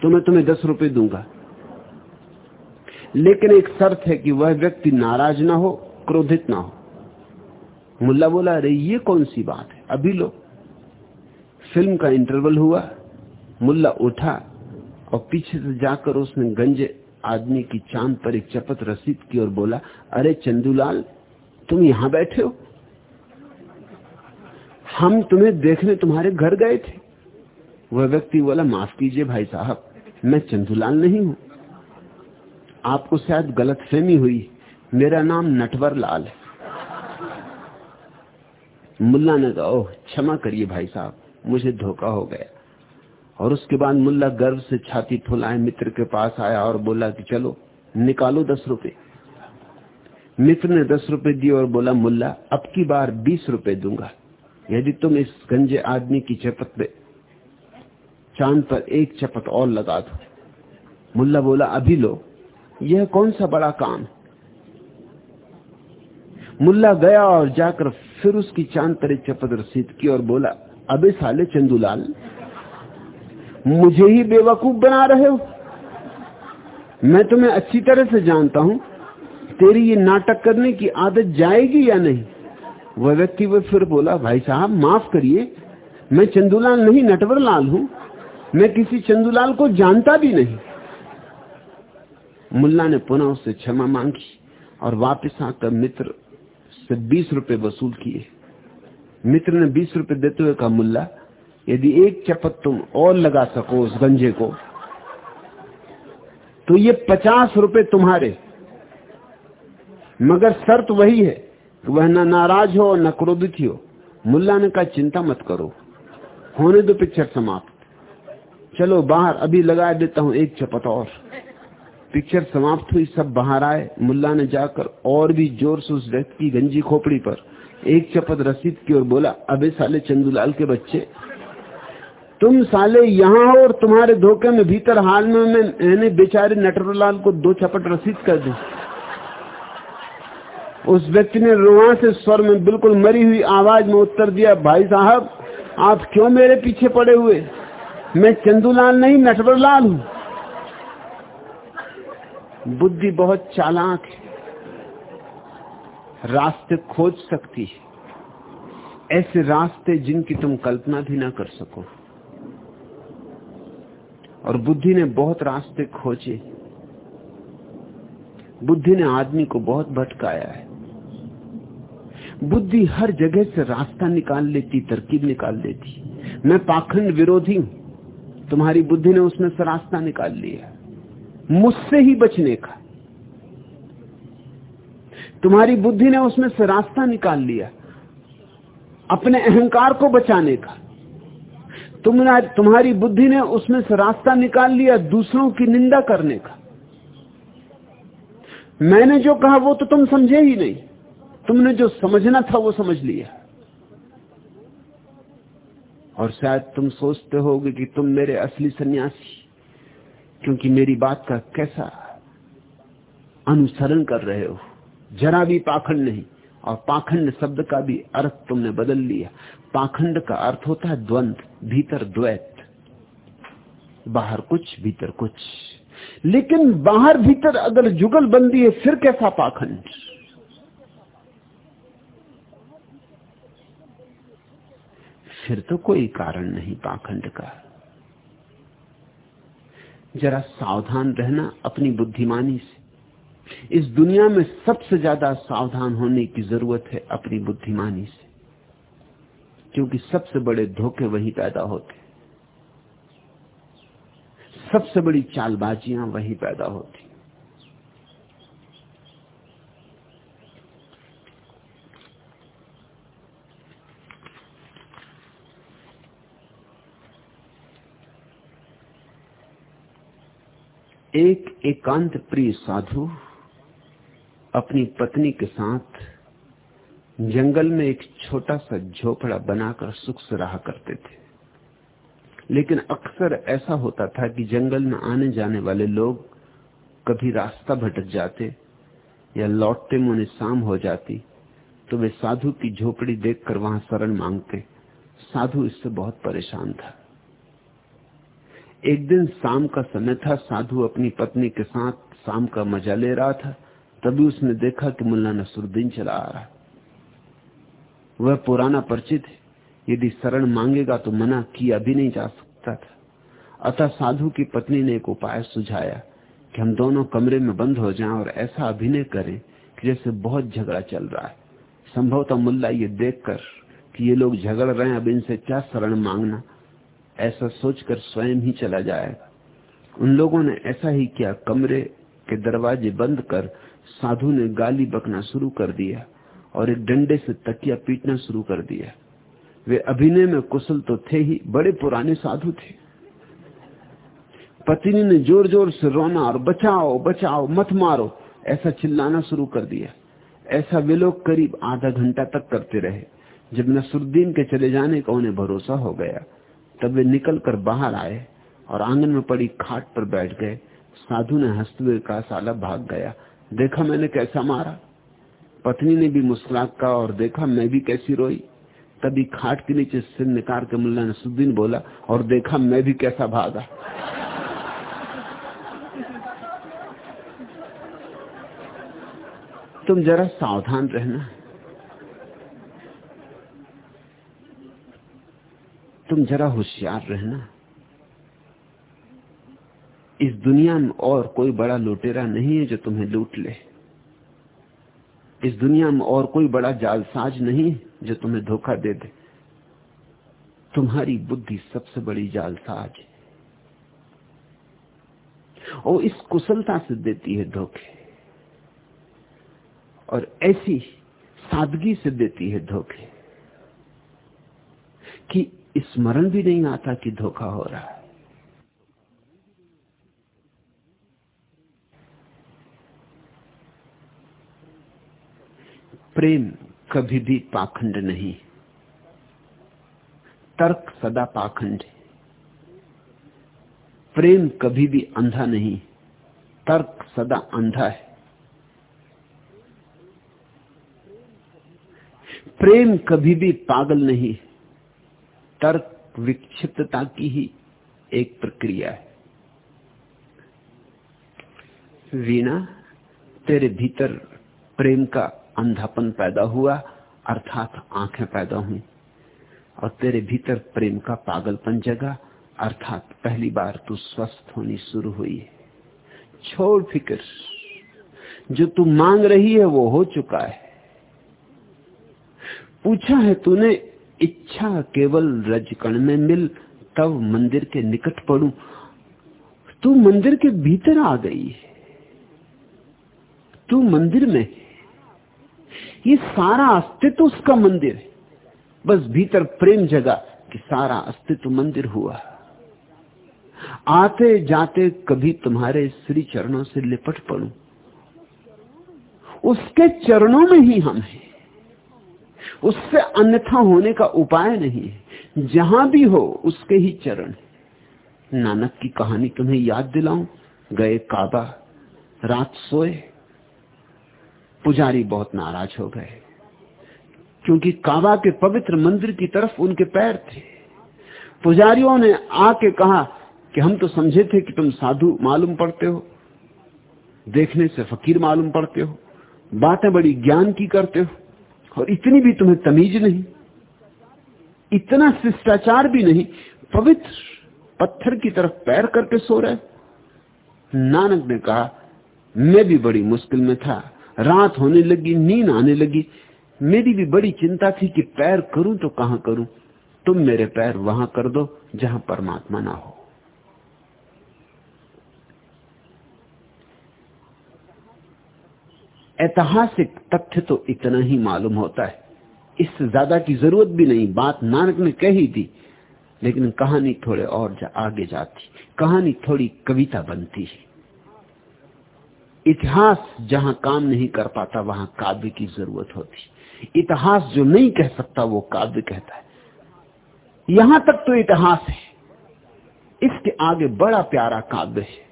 [SPEAKER 1] तो मैं तुम्हें दस रुपए दूँगा। लेकिन एक शर्त है कि वह व्यक्ति नाराज़ ना हो, क्रोधित ना हो। मुल्ला बोला, अरे, ये कौन सी बात है? अभी लो। फ़िल्म का इंटरवल हुआ, मुल्ला उठा और पीछे से जाकर उसने गंजे आदमी की चाँद पर एक चपत रसीद की और बोला, अरे, चंदूलाल, तुम यहाँ बैठे हो? हम तुम्हें देखने तुम्हारे घर गए थे। वह व्यक्ति बोला, माफ़ कीजिए भाई साहब, मैं चंदूलाल नहीं हूँ। आपको शायद गलत फहमी हुई। मेरा नाम नटवर लाल है। मुल्ला ने कहा, ओह, क्षमा करिए भाई साहब, मुझे धोखा हो गया। और उसके बाद मुल्ला गर्व से छाती फुलाए, मित्र के पास आया और बोला कि चलो, निकालो दस रुपए। मित्र ने दस रुपए दिए और बोला, मुल्ला, अब की बार बीस रुपए दूँगा। यदि तुम इस गंजे आदमी की चपत पे, चाँद पर एक चपत और लगा दो। मुल्ला बोला, अभी लो, यह कौन सा बड़ा काम? मुल्ला गया और जाकर फिर उसकी चाँद एक चपत रसीद की और बोला, अबे साले चंदूलाल, मुझे ही बेवकूफ़ बना रहे हो। मैं तुम्हें अच्छी तरह से जानता हूँ, तेरी ये नाटक करने की आदत जाएगी या नहीं? वह व्यक्ति वो फिर बोला, भाई साहब, माफ़ करिए, मैं चंदूलाल नहीं, नटवर लाल हूँ। मैं किसी चंदूलाल को जानता भी नहीं। मुल्ला ने पुनः उससे क्षमा मांगी और वापस आकर मित्र से बीस रुपए वसूल किए। मित्र ने बीस रुपए देते हुए कहा, मुल्ला, यदि एक चपत तुम और लगा सको उस गंजे को तो ये पचास रुपए तुम्हारे। मगर शर्त वही है कि वह न नाराज़ हो न क्रोधित हो। मुल्ला ने कहा, चिंता मत करो, होने दो पिक्चर समाप्त। चलो बाहर, अभी लगा देता हूँ एक चपत और। पिक्चर समाप्त हुई, सब बाहर आए। मुल्ला ने जाकर और भी ज़ोर से उस व्यक्ति की गंजी खोपड़ी पर एक चपत रसीद की और बोला, अबे साले चंदूलाल के बच्चे, तुम साले यहाँ हो और तुम्हारे धोखे में भीतर हाल में मैंने बेचारे नटरलाल को दो चपट रसीद कर दी। उस व्यक्ति ने रुआ से स्वर में बिल्कुल मरी हुई आवाज़ में उत्तर दिया, भाई साहब, आप क्यों मेरे पीछे पड़े हुए? मैं चंदूलाल नहीं, नटवरलाल हूँ। बुद्धि बहुत चालाक है। रास्ते खोज सकती है। ऐसे रास्ते जिनकी तुम कल्पना भी ना कर सको। और बुद्धि ने बहुत रास्ते खोजे। बुद्धि ने आदमी को बहुत भटकाया है। बुद्धि हर जगह से रास्ता निकाल लेती, तरकीब निकाल लेती। मैं पाखंड विरोधी हूँ। तुम्हारी बुद्धि ने उसमें से रास्ता निकाल लिया। मुझसे ही बचने का। तुम्हारी बुद्धि ने उसमें से रास्ता निकाल लिया, अपने अहंकार को बचाने का। तुमने, तुम्हारी बुद्धि ने उसमें से रास्ता निकाल लिया दूसरों की निंदा करने का। मैंने जो कहा वो तो तुम समझे ही नहीं। तुमने जो समझना था वो समझ लिया। और शायद तुम सोचते होगे कि तुम मेरे असली सन्यासी। क्योंकि मेरी बात का कैसा अनुसरण कर रहे हो? जरा भी पाखंड नहीं, और पाखंड शब्द का भी अर्थ तुमने बदल लिया। पाखंड का अर्थ होता है द्वंद, भीतर द्वैत। बाहर कुछ, भीतर कुछ। लेकिन बाहर भीतर अगर जुगल बंदी है, फिर कैसा पाखंड? फिर तो कोई कारण नहीं पाखंड का। जरा सावधान रहना अपनी बुद्धिमानी से। इस दुनिया में सबसे ज़्यादा सावधान होने की ज़रूरत है अपनी बुद्धिमानी से। क्योंकि सबसे बड़े धोखे वही पैदा होते सबसे बड़ी चालबाजियाँ वही पैदा होती एक एकांत प्रिय साधु अपनी पत्नी के साथ जंगल में एक छोटा सा झोपड़ा बनाकर सुख से रहा करते थे। लेकिन अक्सर ऐसा होता था कि जंगल में आने जाने वाले लोग कभी रास्ता भटक जाते या लौटते में उन्हें शाम हो जाती तो वे साधु की झोपड़ी देखकर वहाँ शरण मांगते। साधु इससे बहुत परेशान था। एक दिन शाम का समय था, साधु अपनी पत्नी के साथ शाम का मज़ा ले रहा था। तभी उसने देखा कि मुल्ला नसरुद्दीन चला आ रहा वह पुराना परिचित है। यदि शरण मांगेगा तो मना किया भी नहीं जा सकता था। अतः साधु की पत्नी ने एक उपाय सुझाया कि हम दोनों कमरे में बंद हो जाएँ और ऐसा अभिनय करें कि जैसे बहुत झगड़ा चल रहा है। संभवतः मुल्ला ये देखकर कि ये लोग झगड़ रहे हैं, अब इनसे क्या शरण मांगना? ऐसा सोचकर स्वयं ही चला जाएगा उन लोगों ने ऐसा ही किया। कमरे के दरवाजे बंद कर साधु ने गाली बकना शुरू कर दिया और एक डंडे से तकिया पीटना शुरू कर दिया। वे अभिनय में कुशल तो थे ही, बड़े पुराने साधु थे। पत्नी ने ज़ोर ज़ोर से रोना और बचाओ बचाओ, मत मारो, ऐसा चिल्लाना शुरू कर दिया। ऐसा वे लोग करीब आधा घंटा तक करते रहे, जब नसरुद्दीन के चले जाने का उन्हें भरोसा हो गया। तब वे निकल कर बाहर आए और आँगन में पड़ी खाट पर बैठ गए। साधु ने हँसते हुए कहा साला भाग गया। देखा मैंने कैसा मारा। पत्नी ने भी मुस्कुरा का और देखा मैं भी कैसी रोई। तभी खाट के नीचे सिर निकाल के मुल्ला नसुद्दीन बोला, और देखा मैं भी कैसा भागा। तुम जरा सावधान रहना। तुम जरा होशियार रहना। इस दुनिया में और कोई बड़ा लुटेरा नहीं है जो तुम्हें लूट ले। इस दुनिया में और कोई बड़ा जालसाज नहीं जो तुम्हें धोखा दे दे। तुम्हारी बुद्धि सबसे बड़ी जालसाज है। और इस कुशलता से देती है धोखे। और ऐसी सादगी से देती है धोखे कि स्मरण भी नहीं आता कि धोखा हो रहा है। प्रेम कभी भी पाखंड नहीं। तर्क सदा पाखंड है। प्रेम कभी भी अंधा नहीं। तर्क सदा अंधा है। प्रेम कभी भी पागल नहीं। तर्क विक्षिप्तता की ही एक प्रक्रिया है। वीणा, तेरे भीतर प्रेम का अंधापन पैदा हुआ, अर्थात आँखें पैदा हुई, और तेरे भीतर प्रेम का पागलपन जगा, अर्थात पहली बार तू स्वस्थ होनी शुरू हुई है। छोड़ फ़िक्र, जो तू मांग रही है वो हो चुका है। पूछा है तूने इच्छा केवल रजकण में मिल, तब मंदिर के निकट पड़ू। तू मंदिर के भीतर आ गई तू मंदिर में ये सारा अस्तित्व उसका मंदिर है। बस भीतर प्रेम जगा कि सारा अस्तित्व मंदिर हुआ। आते जाते कभी तुम्हारे श्री चरणों से लिपट पड़ू। उसके चरणों में ही हम हैं। उससे अन्यथा होने का उपाय नहीं है। जहाँ भी हो, उसके ही चरण। नानक की कहानी तुम्हें याद दिलाऊं? गए काबा, रात सोए। पुजारी बहुत नाराज़ हो गए। क्योंकि काबा के पवित्र मंदिर की तरफ़ उनके पैर थे। पुजारियों ने आके कहा कि हम तो समझे थे कि तुम साधु मालूम पड़ते हो। देखने से फकीर मालूम पड़ते हो। बातें बड़ी ज्ञान की करते हो। और इतनी भी तुम्हें तमीज नहीं, इतना शिष्टाचार भी नहीं, पवित्र पत्थर की तरफ़ पैर करके सो रहे नानक ने कहा, मैं भी बड़ी मुश्किल में था, रात होने लगी, नींद आने लगी, मेरी भी बड़ी चिंता थी कि पैर करूँ तो कहाँ करूँ, तुम मेरे पैर वहाँ कर दो जहाँ परमात्मा ना हो। ऐतिहासिक तथ्य तो इतना ही मालूम होता है। इससे ज़्यादा की ज़रूरत भी नहीं। बात नानक ने कही थी लेकिन कहानी थोड़े और जा, आगे जाती। कहानी थोड़ी कविता बनती है। इतिहास जहाँ काम नहीं कर पाता वहाँ काव्य की ज़रूरत होती। इतिहास जो नहीं कह सकता वो काव्य कहता है। यहाँ तक तो इतिहास है। इसके आगे बड़ा प्यारा काव्य है।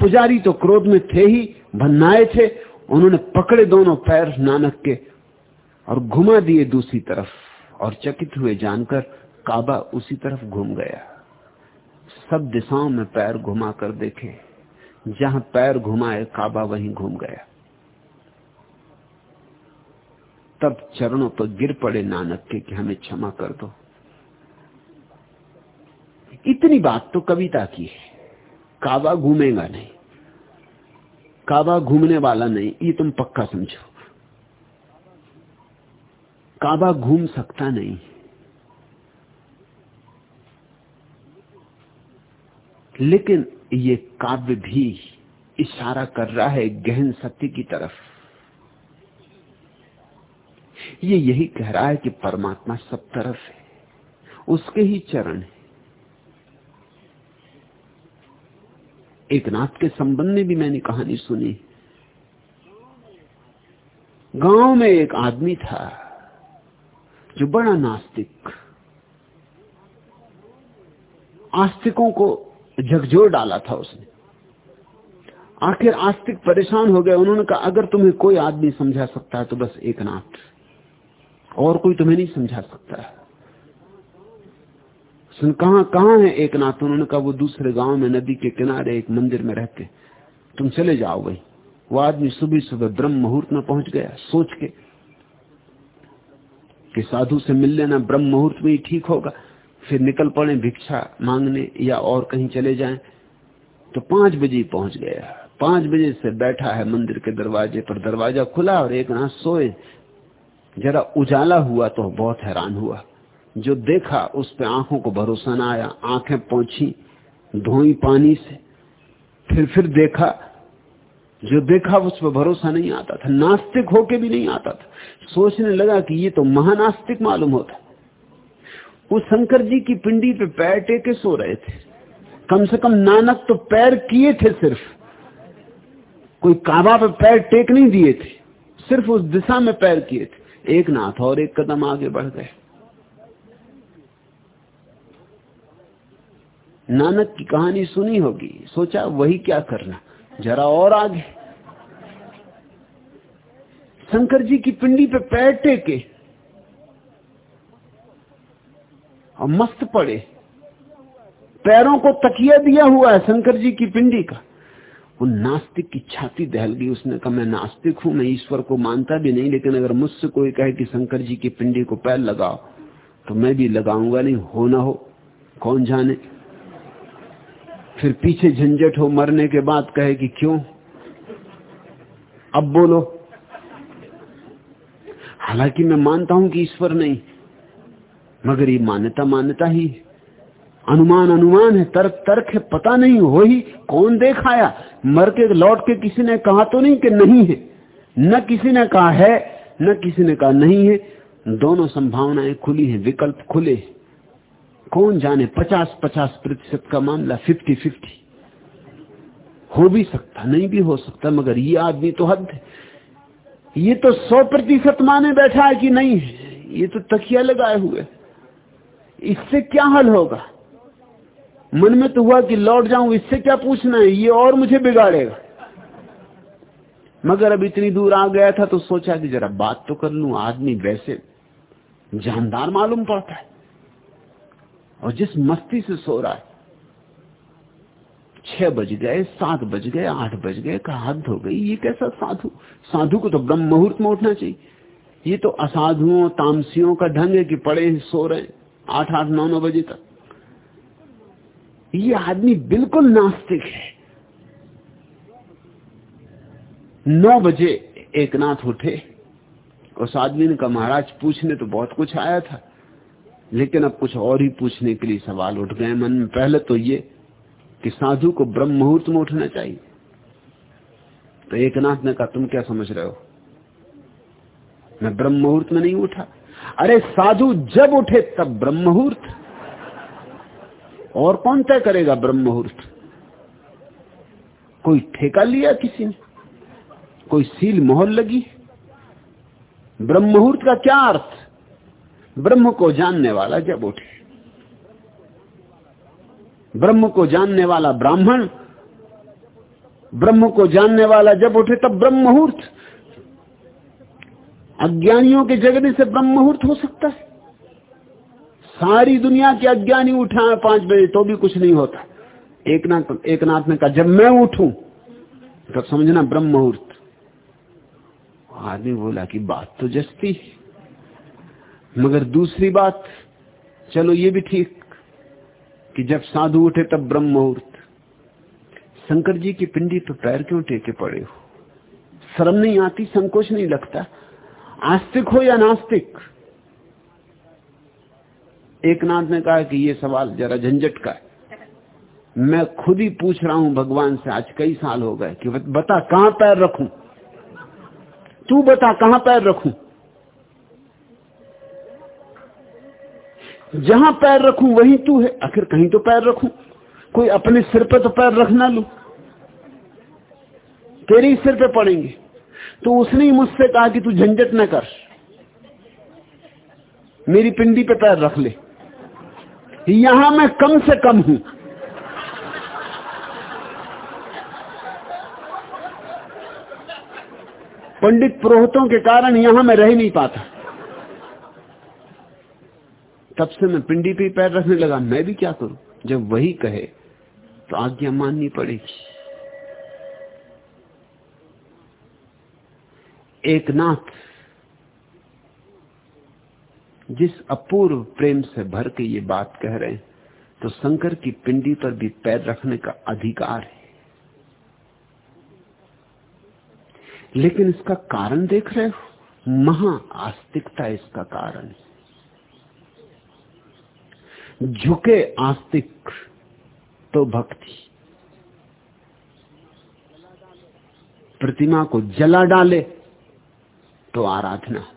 [SPEAKER 1] पुजारी तो क्रोध में थे ही भन्नाए थे उन्होंने पकड़े दोनों पैर नानक के और घुमा दिए दूसरी तरफ़ और चकित हुए जानकर काबा उसी तरफ़ घूम गया। सब दिशाओं में पैर घुमा कर देखे। जहाँ पैर घुमाए, काबा वहीं घूम गया। तब चरणों पर गिर पड़े नानक के कि हमें क्षमा कर दो। इतनी बात तो कविता की है। काबा घूमेगा नहीं। काबा घूमने वाला नहीं, ये तुम पक्का समझो। काबा घूम सकता नहीं। लेकिन ये काव्य भी इशारा कर रहा है गहन सत्य की तरफ़। ये यही कह रहा है कि परमात्मा सब तरफ़ है, उसके ही चरण है। एक नाथ के संबंध में भी मैंने कहानी सुनी। गाँव में एक आदमी था जो बड़ा नास्तिक। आस्तिकों को झकझोर डाला था उसने। आखिर आस्तिक परेशान हो गए। उन्होंने कहा, अगर तुम्हें कोई आदमी समझा सकता है तो बस एक नाथ और कोई तुम्हें नहीं समझा सकता। है सुन, कहा, कहाँ है एक नाथ उन्होंने कहा, वो दूसरे गाँव में नदी के किनारे एक मंदिर में रहते। तुम चले जाओ भाई वो आदमी सुबह सुबह ब्रह्म मुहूर्त में पहुँच गया, सोच के, कि साधु से मिल लेना, ब्रह्म मुहूर्त में ही ठीक होगा। फिर निकल पड़े भिक्षा मांगने या और कहीं चले जाएँ। तो पाँच बजे पहुँच गया। पाँच बजे से बैठा है मंदिर के दरवाजे पर। दरवाज़ा खुला और एक नाथ सोए। जरा उजाला हुआ तो बहुत हैरान हुआ। जो देखा, उस पे आँखों को भरोसा ना आया। आँखें पहुँची धोई पानी से। फिर फिर देखा, जो देखा, उस पर भरोसा नहीं आता था। नास्तिक होके भी नहीं आता था। सोचने लगा कि ये तो महानास्तिक मालूम होता। वो शंकर जी की पिंडी पे पैर टेके सो रहे थे। कम से कम नानक तो पैर किए थे सिर्फ़। कोई काबा पे पैर टेक नहीं दिए थे। सिर्फ़ उस दिशा में पैर किए थे। एक नाथ और एक कदम आगे बढ़ गए। नानक की कहानी सुनी होगी। सोचा वही क्या करना। जरा और आगे। शंकर जी की पिंडी पे पैर टेके। और मस्त पड़े। पैरों को तकिया दिया हुआ है शंकर जी की पिंडी का। वो नास्तिक की छाती दहल गई। उसने कहा, मैं नास्तिक हूँ, मैं ईश्वर को मानता भी नहीं, लेकिन अगर मुझसे कोई कहे कि शंकर जी की पिंडी को पैर लगाओ तो मैं भी लगाऊँगा, नहीं, हो ना हो। कौन जाने? फिर पीछे झंझट हो मरने के बाद कहे कि क्यों? अब बोलो। हालाँकि मैं मानता हूँ कि ईश्वर नहीं, मगर ये मान्यता मान्यता ही अनुमान अनुमान है, तर्क तर्क है, पता नहीं हो ही कौन देखाया मर के, लौट के किसी ने कहा तो नहीं कि नहीं है? न किसी ने कहा है, न किसी ने कहा नहीं है। दोनों संभावनाएँ खुली हैं, विकल्प खुले कौन जाने पचास पचास प्रतिशत का मामला फिफ्टी फिफ्टी हो भी सकता, नहीं भी हो सकता, मगर ये आदमी तो हद है। ये तो सौ प्रतिशत माने बैठा है कि नहीं ये तो तकिया लगाए हुए इससे क्या हल होगा? मन में तो हुआ कि लौट जाऊँ, इससे क्या पूछना है? ये और मुझे बिगाड़ेगा। मगर अब इतनी दूर आ गया था तो सोचा कि जरा बात तो कर लू, आदमी वैसे जानदार मालूम पड़ता है। और जिस मस्ती से सो रहा है, छह बज गए, सात बज गए, आठ बज गए, का हद हो गई, ये कैसा साधु? साधु को तो ब्रह्म मुहूर्त में उठना चाहिए। ये तो असाधुओं, तामसियों का ढंग है कि पड़े सो रहे आठ आठ, नौ नौ बजे तक। ये आदमी बिल्कुल नास्तिक है। नौ बजे एक नाथ उठे, उस आदमी ने कहा, महाराज, पूछने तो बहुत कुछ आया था। लेकिन अब कुछ और ही पूछने के लिए सवाल उठ गए मन में पहले तो ये कि साधु को ब्रह्म मुहूर्त में उठना चाहिए। तो एक नाथ ने कहा, तुम क्या समझ रहे हो? मैं ब्रह्म मुहूर्त में नहीं उठा। अरे साधु जब उठे तब ब्रह्म मुहूर्त। और कौन तय करेगा ब्रह्म मुहूर्त? कोई ठेका लिया किसी ने? कोई सील मोहर लगी? ब्रह्म मुहूर्त का क्या अर्थ? ब्रह्म को जानने वाला जब उठे, ब्रह्म को जानने वाला ब्राह्मण, ब्रह्म को जानने वाला जब उठे तब ब्रह्म मुहूर्त अज्ञानियों के जगने से ब्रह्म मुहूर्त हो सकता है। सारी दुनिया के अज्ञानी उठाए पाँच बजे तो भी कुछ नहीं होता। एक नाथ एक नाथ ने कहा, जब मैं उठूं, तब समझना ब्रह्म मुहूर्त आदमी बोला कि बात तो जस्ती मगर दूसरी बात, चलो ये भी ठीक कि जब साधु उठे तब ब्रह्म मुहूर्त। शंकर जी की पिंडी तो पैर क्यों टेके पड़े हो? शर्म नहीं आती, संकोच नहीं लगता। आस्तिक हो या नास्तिक? एक नाथ ने कहा कि ये सवाल जरा झंझट का है। मैं खुद ही पूछ रहा हूँ भगवान से, आज कई साल हो गए कि बता कहाँ पैर रखूँ? तू बता कहाँ पैर रखूँ? जहाँ पैर रखूँ, वहीं तू है। आखिर कहीं तो पैर रखूँ। कोई अपने सिर पे तो पैर रख ना लू तेरे सिर पे पड़ेंगे। तो उसने ही मुझसे कहा कि तू झंझट न कर। मेरी पिंडी पे पैर रख ले। यहाँ मैं कम से कम हूँ। पंडित पुरोहितों के कारण यहाँ मैं रह नहीं पाता। तब से मैं पिंडी पे पैर रखने लगा, मैं भी क्या करूँ? जब वही कहे तो आज्ञा माननी पड़ेगी। एक नाथ, जिस अपूर्व प्रेम से भर के ये बात कह रहे हैं तो शंकर की पिंडी पर भी पैर रखने का अधिकार है। लेकिन इसका कारण देख रहे हो? महा आस्तिकता इसका कारण है। झुके आस्तिक तो भक्ति। प्रतिमा को जला डाले तो आराधना।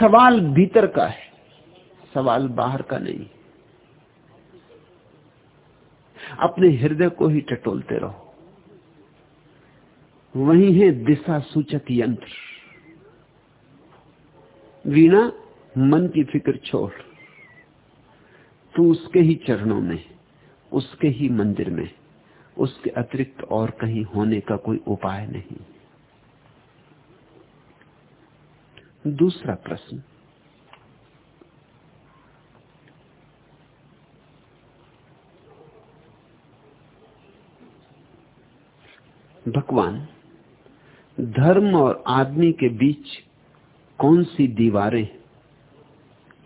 [SPEAKER 1] सवाल भीतर का है, सवाल बाहर का नहीं। अपने हृदय को ही टटोलते रहो। वही है दिशा सूचक यंत्र। वीणा, मन की फ़िक्र छोड़। तू उसके ही चरणों में, उसके ही मंदिर में, उसके अतिरिक्त और कहीं होने का कोई उपाय नहीं। दूसरा प्रश्न। भगवान, धर्म और आदमी के बीच कौन सी दीवारें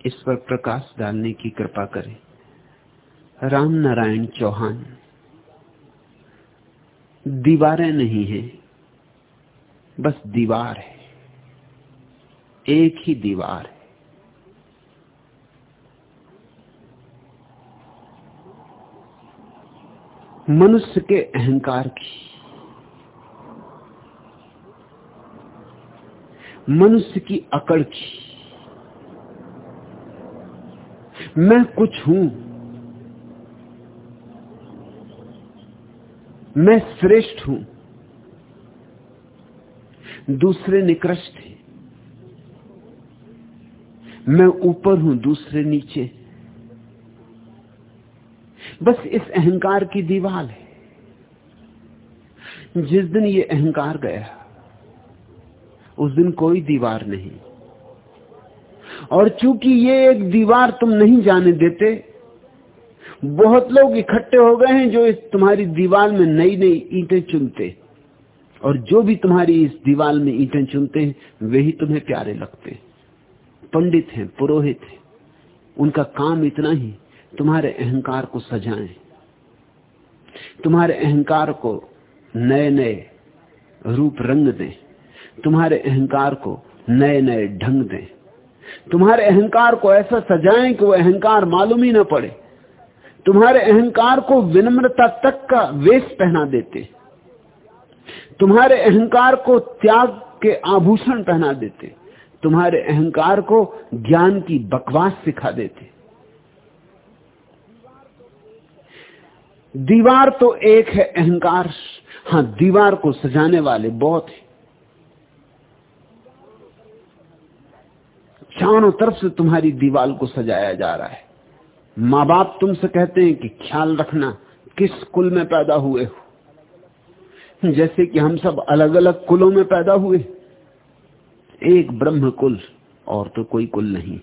[SPEAKER 1] इस पर प्रकाश डालने की कृपा करें। राम नारायण चौहान। दीवारें नहीं है, बस दीवार है। एक ही दीवार है। मनुष्य के अहंकार की। मनुष्य की अकड़ की। मैं कुछ हूँ। मैं श्रेष्ठ हूँ। दूसरे निकृष्ट हैं। मैं ऊपर हूँ, दूसरे नीचे। बस इस अहंकार की दीवार है। जिस दिन ये अहंकार गया, उस दिन कोई दीवार नहीं। और चूँकि ये एक दीवार तुम नहीं जाने देते, बहुत लोग इकट्ठे हो गए हैं जो इस तुम्हारी दीवार में नई नई ईंटें चुनते और जो भी तुम्हारी इस दीवार में ईंटें चुनते हैं, वे ही तुम्हें प्यारे लगते पंडित हैं, पुरोहित हैं, उनका काम इतना ही, तुम्हारे अहंकार को सजाएँ। तुम्हारे अहंकार को नए नए रूप रंग दें। तुम्हारे अहंकार को नए नए ढंग दें। तुम्हारे अहंकार को ऐसा सजाएँ कि वो अहंकार मालूम ही ना पड़े। तुम्हारे अहंकार को विनम्रता तक का वेश पहना देते। तुम्हारे अहंकार को त्याग के आभूषण पहना देते। तुम्हारे अहंकार को ज्ञान की बकवास सिखा देते। दीवार तो एक है अहंकार। हाँ, दीवार को सजाने वाले बहुत है। चारों तरफ़ से तुम्हारी दीवार को सजाया जा रहा है। माँ बाप तुमसे कहते हैं कि ख्याल रखना, किस कुल में पैदा हुए हो? जैसे कि हम सब अलग अलग कुलों में पैदा हुए। एक ब्रह्म कुल और तो कोई कुल नहीं।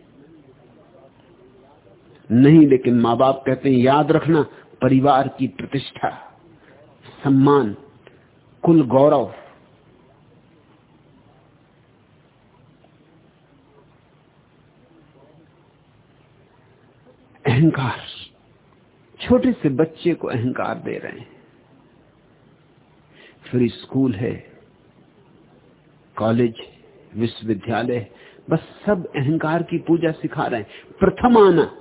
[SPEAKER 1] नहीं, लेकिन माँ बाप कहते हैं, याद रखना, परिवार की प्रतिष्ठा, सम्मान, कुल गौरव। अहंकार। छोटे से बच्चे को अहंकार दे रहे हैं। फिर स्कूल है, कॉलेज, विश्वविद्यालय, बस सब अहंकार की पूजा सिखा रहे हैं। प्रथम आना,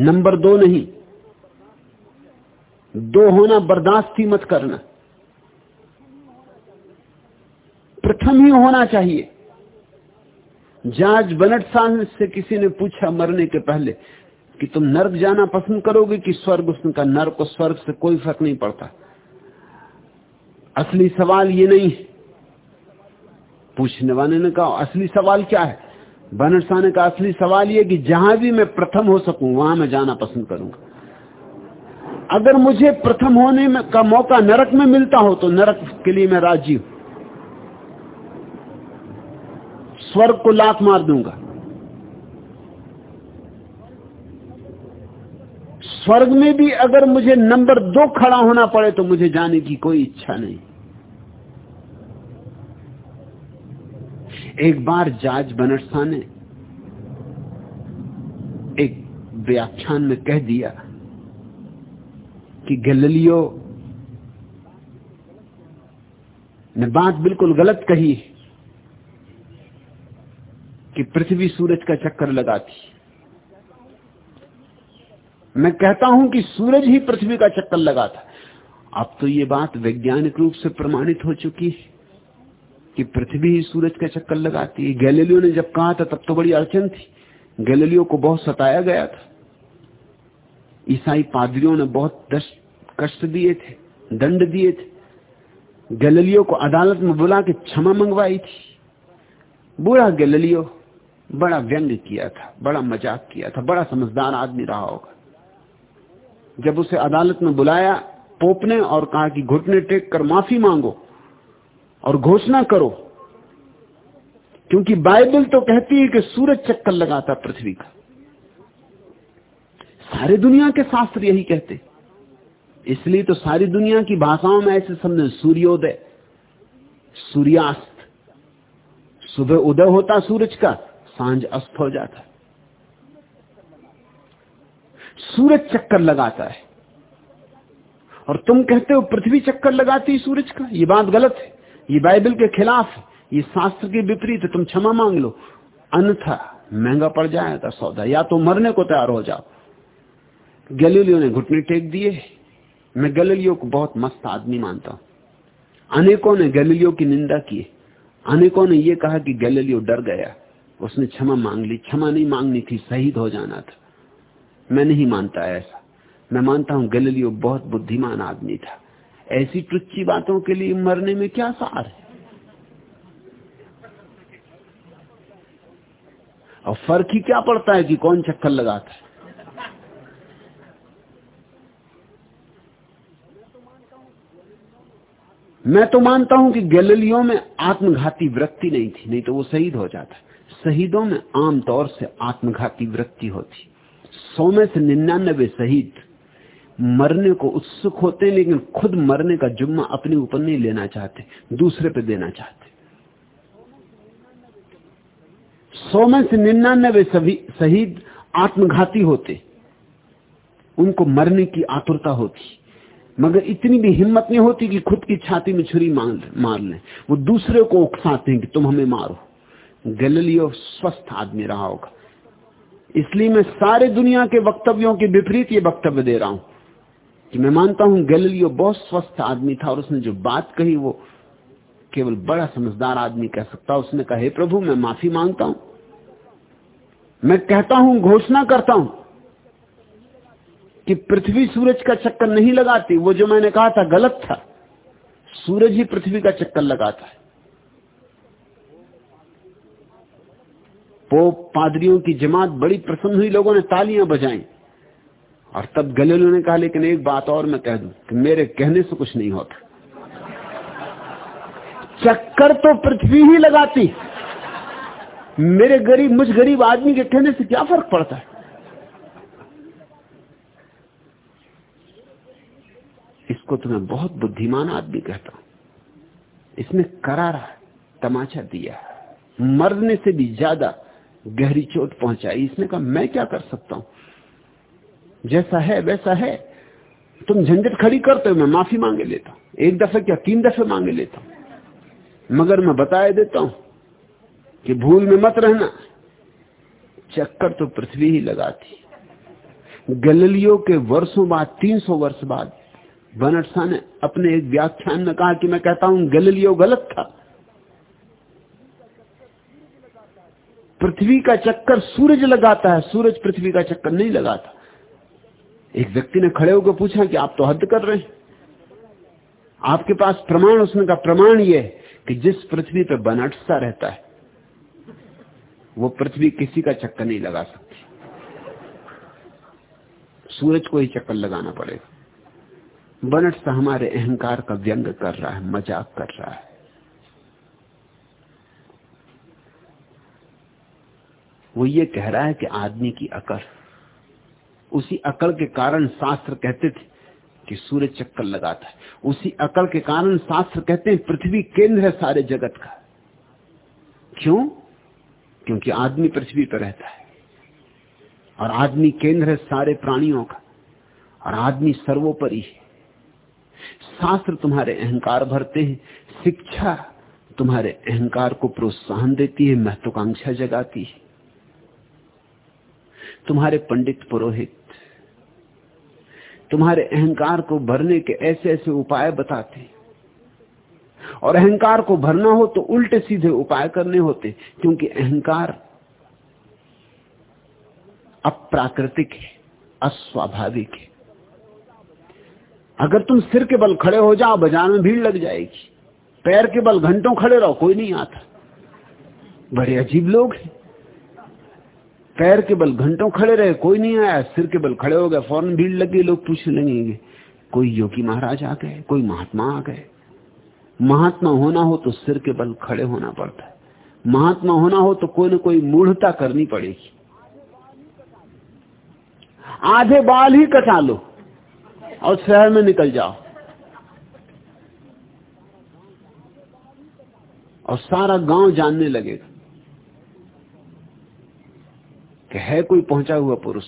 [SPEAKER 1] नंबर दो नहीं। दो होना बर्दाश्त ही मत करना। प्रथम ही होना चाहिए। जाज बनट साहब से किसी ने पूछा मरने के पहले कि तुम नर्क जाना पसंद करोगे कि स्वर्ग? उसने नर्क को स्वर्ग से कोई फ़र्क नहीं पड़ता। असली सवाल ये नहीं पूछने वाले ने कहा, असली सवाल क्या है? बनट शाह ने कहा, असली सवाल ये कि जहाँ भी मैं प्रथम हो सकूँ, वहाँ मैं जाना पसंद करूँगा। अगर मुझे प्रथम होने में का मौका नरक में मिलता हो तो नरक के लिए मैं राज़ी हूँ। स्वर्ग को लात मार दूँगा। स्वर्ग में भी अगर मुझे नंबर दो खड़ा होना पड़े तो मुझे जाने की कोई इच्छा नहीं। एक बार जाज बनरसा ने एक व्याख्यान में कह दिया कि गलियो ने बात बिल्कुल गलत कही कि पृथ्वी सूरज का चक्कर लगाती। मैं कहता हूँ कि सूरज ही पृथ्वी का चक्कर लगाता। अब तो ये बात वैज्ञानिक रूप से प्रमाणित हो चुकी है कि पृथ्वी ही सूरज का चक्कर लगाती है। गैलीलियो ने जब कहा था, तब तो बड़ी अड़चन थी। गैलीलियो को बहुत सताया गया था। ईसाई पादरियों ने बहुत कष्ट दिए थे, दंड दिए थे। गैलीलियो को अदालत में बुला के क्षमा मंगवाई थी। बुरा गैलीलियो। बड़ा व्यंग किया था, बड़ा मज़ाक किया था, बड़ा समझदार आदमी रहा होगा। जब उसे अदालत में बुलाया पोप ने और कहा कि घुटने टेक कर माफ़ी मांगो और घोषणा करो, क्योंकि बाइबल तो कहती है कि सूरज चक्कर लगाता पृथ्वी का। सारे दुनिया के शास्त्र यही कहते। इसलिए तो सारी दुनिया की भाषाओं में ऐसे समझे सूर्योदय, सूर्यास्त। सुबह उदय होता सूरज का साँझ अस्त हो जाता है। सूरज चक्कर लगाता है। और तुम कहते हो, पृथ्वी चक्कर लगाती है सूरज का? ये बात गलत है। ये बाइबल के खिलाफ है। ये शास्त्र के विपरीत है। तुम क्षमा मांग लो। अन्यथा महँगा पड़ जाएगा सौदा। या तो मरने को तैयार हो जाओ। गैलीलियो ने घुटने टेक दिए। मैं गैलीलियो को बहुत मस्त आदमी मानता हूँ। अनेकों ने गैलीलियो की निंदा की। अनेकों ने यह कहा कि गैलीलियो डर गया। उसने क्षमा मांग ली। क्षमा नहीं मांगनी थी, शहीद हो जाना था। मैं नहीं मानता ऐसा। मैं मानता हूँ गैलीलियो बहुत बुद्धिमान आदमी था। ऐसी टुच्ची बातों के लिए मरने में क्या सार है? और फ़र्क ही क्या पड़ता है कि कौन चक्कर लगाता है? मैं तो मानता हूँ कि गैलियों में आत्मघाती वृत्ति नहीं थी, नहीं तो वो शहीद हो जाता। शहीदों में आमतौर से आत्मघाती वृत्ति होती। सौ में से निन्यानबे शहीद मरने को उत्सुक होते हैं, लेकिन खुद मरने का जुम्मा अपने ऊपर नहीं लेना चाहते, दूसरे पे देना चाहते। सौ में से निन्यानबे शहीद आत्मघाती होते। उनको मरने की आतुरता होती। मगर इतनी भी हिम्मत नहीं होती कि खुद की छाती में छुरी मार लें। वो दूसरे को उकसाते हैं कि तुम हमें मारो। गैलियो स्वस्थ आदमी रहा होगा। इसलिए मैं सारे दुनिया के वक्तव्यों के विपरीत ये वक्तव्य दे रहा हूँ कि मैं मानता हूँ गैलियो बहुत स्वस्थ आदमी था और उसने जो बात कही वो केवल बड़ा समझदार आदमी कह सकता उसने कहा, हे प्रभु, मैं माफ़ी माँगता हूँ। मैं कहता हूँ, घोषणा करता हूँ कि पृथ्वी सूरज का चक्कर नहीं लगाती। वो जो मैंने कहा था, गलत था। सूरज ही पृथ्वी का चक्कर लगाता है। पोप पादरियों की जमात बड़ी प्रसन्न हुई, लोगों ने तालियाँ बजाई। और तब गलेलो ने कहा, लेकिन एक बात और मैं कह दू कि मेरे कहने से कुछ नहीं होता। चक्कर तो पृथ्वी ही लगाती। मेरे गरीब, मुझ गरीब आदमी के कहने से क्या फ़र्क पड़ता है? इसको तो मैं बहुत बुद्धिमान आदमी कहता हूँ। इसने करारा तमाचा दिया मरने से भी ज़्यादा गहरी चोट पहुंचाई। इसने कहा, मैं क्या कर सकता हूँ? जैसा है, वैसा है। तुम झंझट खड़ी करते हो, मैं माफ़ी मांगे लेता हूँ। एक दफे क्या, तीन दफे मांगे लेता हूँ। मगर मैं बताए देता हूँ कि भूल में मत रहना। चक्कर तो पृथ्वी ही लगाती। गलियों के वर्षों बाद 300 वर्ष बाद बनटसा ने अपने एक व्याख्यान में कहा कि मैं कहता हूँ गलियो गलत था। पृथ्वी का चक्कर सूरज लगाता है, सूरज पृथ्वी का चक्कर नहीं लगाता। एक व्यक्ति ने खड़े होकर पूछा कि आप तो हद कर रहे हैं। आपके पास प्रमाण, उसने का प्रमाण यह कि जिस पृथ्वी पर बनटसा रहता है, वो पृथ्वी किसी का चक्कर नहीं लगा सकती। सूरज को ही चक्कर लगाना पड़ेगा। बनटसा हमारे अहंकार का व्यंग कर रहा है, मज़ाक कर रहा है। वो ये कह रहा है कि आदमी की अकल। उसी अकल के कारण शास्त्र कहते थे कि सूर्य चक्कर लगाता है। उसी अकल के कारण शास्त्र कहते हैं पृथ्वी केंद्र है सारे जगत का। क्यों? क्योंकि आदमी पृथ्वी पर रहता है। और आदमी केंद्र है सारे प्राणियों का। और आदमी सर्वोपरि है। शास्त्र तुम्हारे अहंकार भरते हैं। शिक्षा तुम्हारे अहंकार को प्रोत्साहन देती है। महत्वाकांक्षा जगाती है। तुम्हारे पंडित पुरोहित, तुम्हारे अहंकार को भरने के ऐसे ऐसे उपाय बताते। और अहंकार को भरना हो तो उल्टे सीधे उपाय करने होते, क्योंकि अहंकार अप्राकृतिक है, अस्वाभाविक है। अगर तुम सिर के बल खड़े हो जाओ, बाज़ार में भीड़ लग जाएगी। पैर के बल घंटों खड़े रहो, कोई नहीं आता। बड़े अजीब लोग हैं। पैर के बल घंटों खड़े रहे, कोई नहीं आया, सिर के बल खड़े हो गए, फ़ौरन भीड़ लगी, लोग पूछने लगेंगे कोई योगी महाराज आ गए, कोई महात्मा आ गए? महात्मा होना हो तो सिर के बल खड़े होना पड़ता है। महात्मा होना हो तो कोई ना कोई मूढ़ता करनी पड़ेगी। आधे बाल ही कटा लो और शहर में निकल जाओ। और सारा गाँव जानने लगेगा। कि है कोई पहुँचा हुआ पुरुष।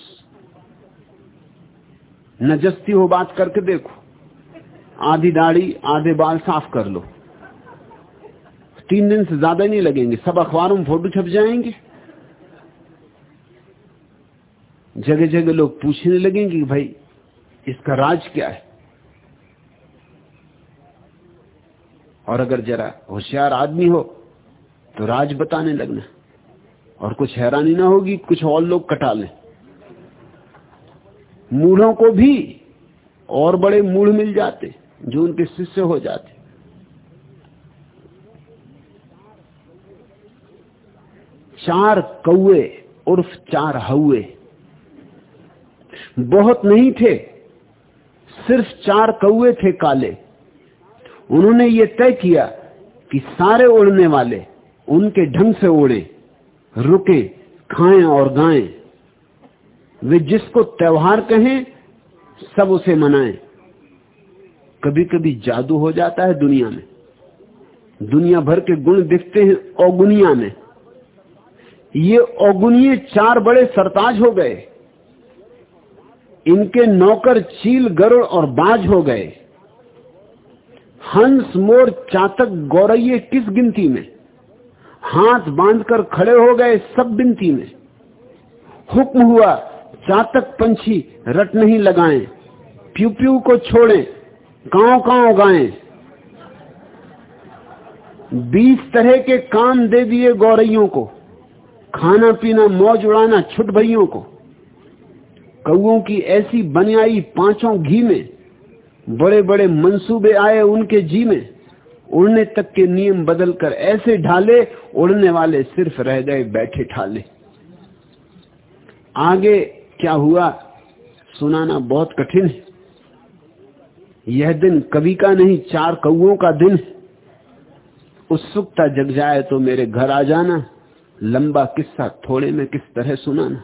[SPEAKER 1] नजस्ती हो बात करके देखो। आधी दाढ़ी, आधे बाल साफ़ कर लो। तीन दिन से ज़्यादा नहीं लगेंगे। सब अखबारों में फ़ोटो छप जाएँगे। जगह जगह लोग पूछने लगेंगे कि भाई, इसका राज क्या है? और अगर जरा होशियार आदमी हो तो राज बताने लगना। और कुछ हैरानी ना होगी, कुछ और लोग कटा लें। मूढ़ों को भी और बड़े मूढ़ मिल जाते, जो उनके शिष्य हो जाते। चार कौए उर्फ़ चार हउए बहुत नहीं थे, सिर्फ़ चार कौए थे काले। उन्होंने ये तय किया कि सारे उड़ने वाले उनके ढंग से उड़े। रुके, खाएँ और गाएँ। वे जिसको त्योहार कहें, सब उसे मनाएँ। कभी कभी जादू हो जाता है दुनिया में। दुनिया भर के गुण दिखते हैं औगुनिया में। ये औगुनिये चार बड़े सरताज हो गए। इनके नौकर चील, गरुड़ और बाज हो गए। हंस मोर चातक गौरैये किस गिनती में? हाथ बांधकर खड़े हो गए सब बिनती में। हुक्म हुआ चातक पंछी रट नहीं लगाएँ प्यू प्यू को छोड़ें गाँव गाँव गाएँ। बीस तरह के काम दे दिए गौरैयों को खाना पीना मौज उड़ाना छुट भइयों को। कौओं की ऐसी बनियाई पाँचों घी में बड़े बड़े मंसूबे आए उनके जी में। उड़ने तक के नियम बदलकर ऐसे ढाले, उड़ने वाले सिर्फ़ रह गए, बैठे ठाले आगे क्या हुआ? सुनाना बहुत कठिन है। यह दिन कवि का नहीं, चार कौओं का दिन उत्सुकता जग जाए तो मेरे घर आ जाना, लंबा किस्सा थोड़े में किस तरह सुनाना।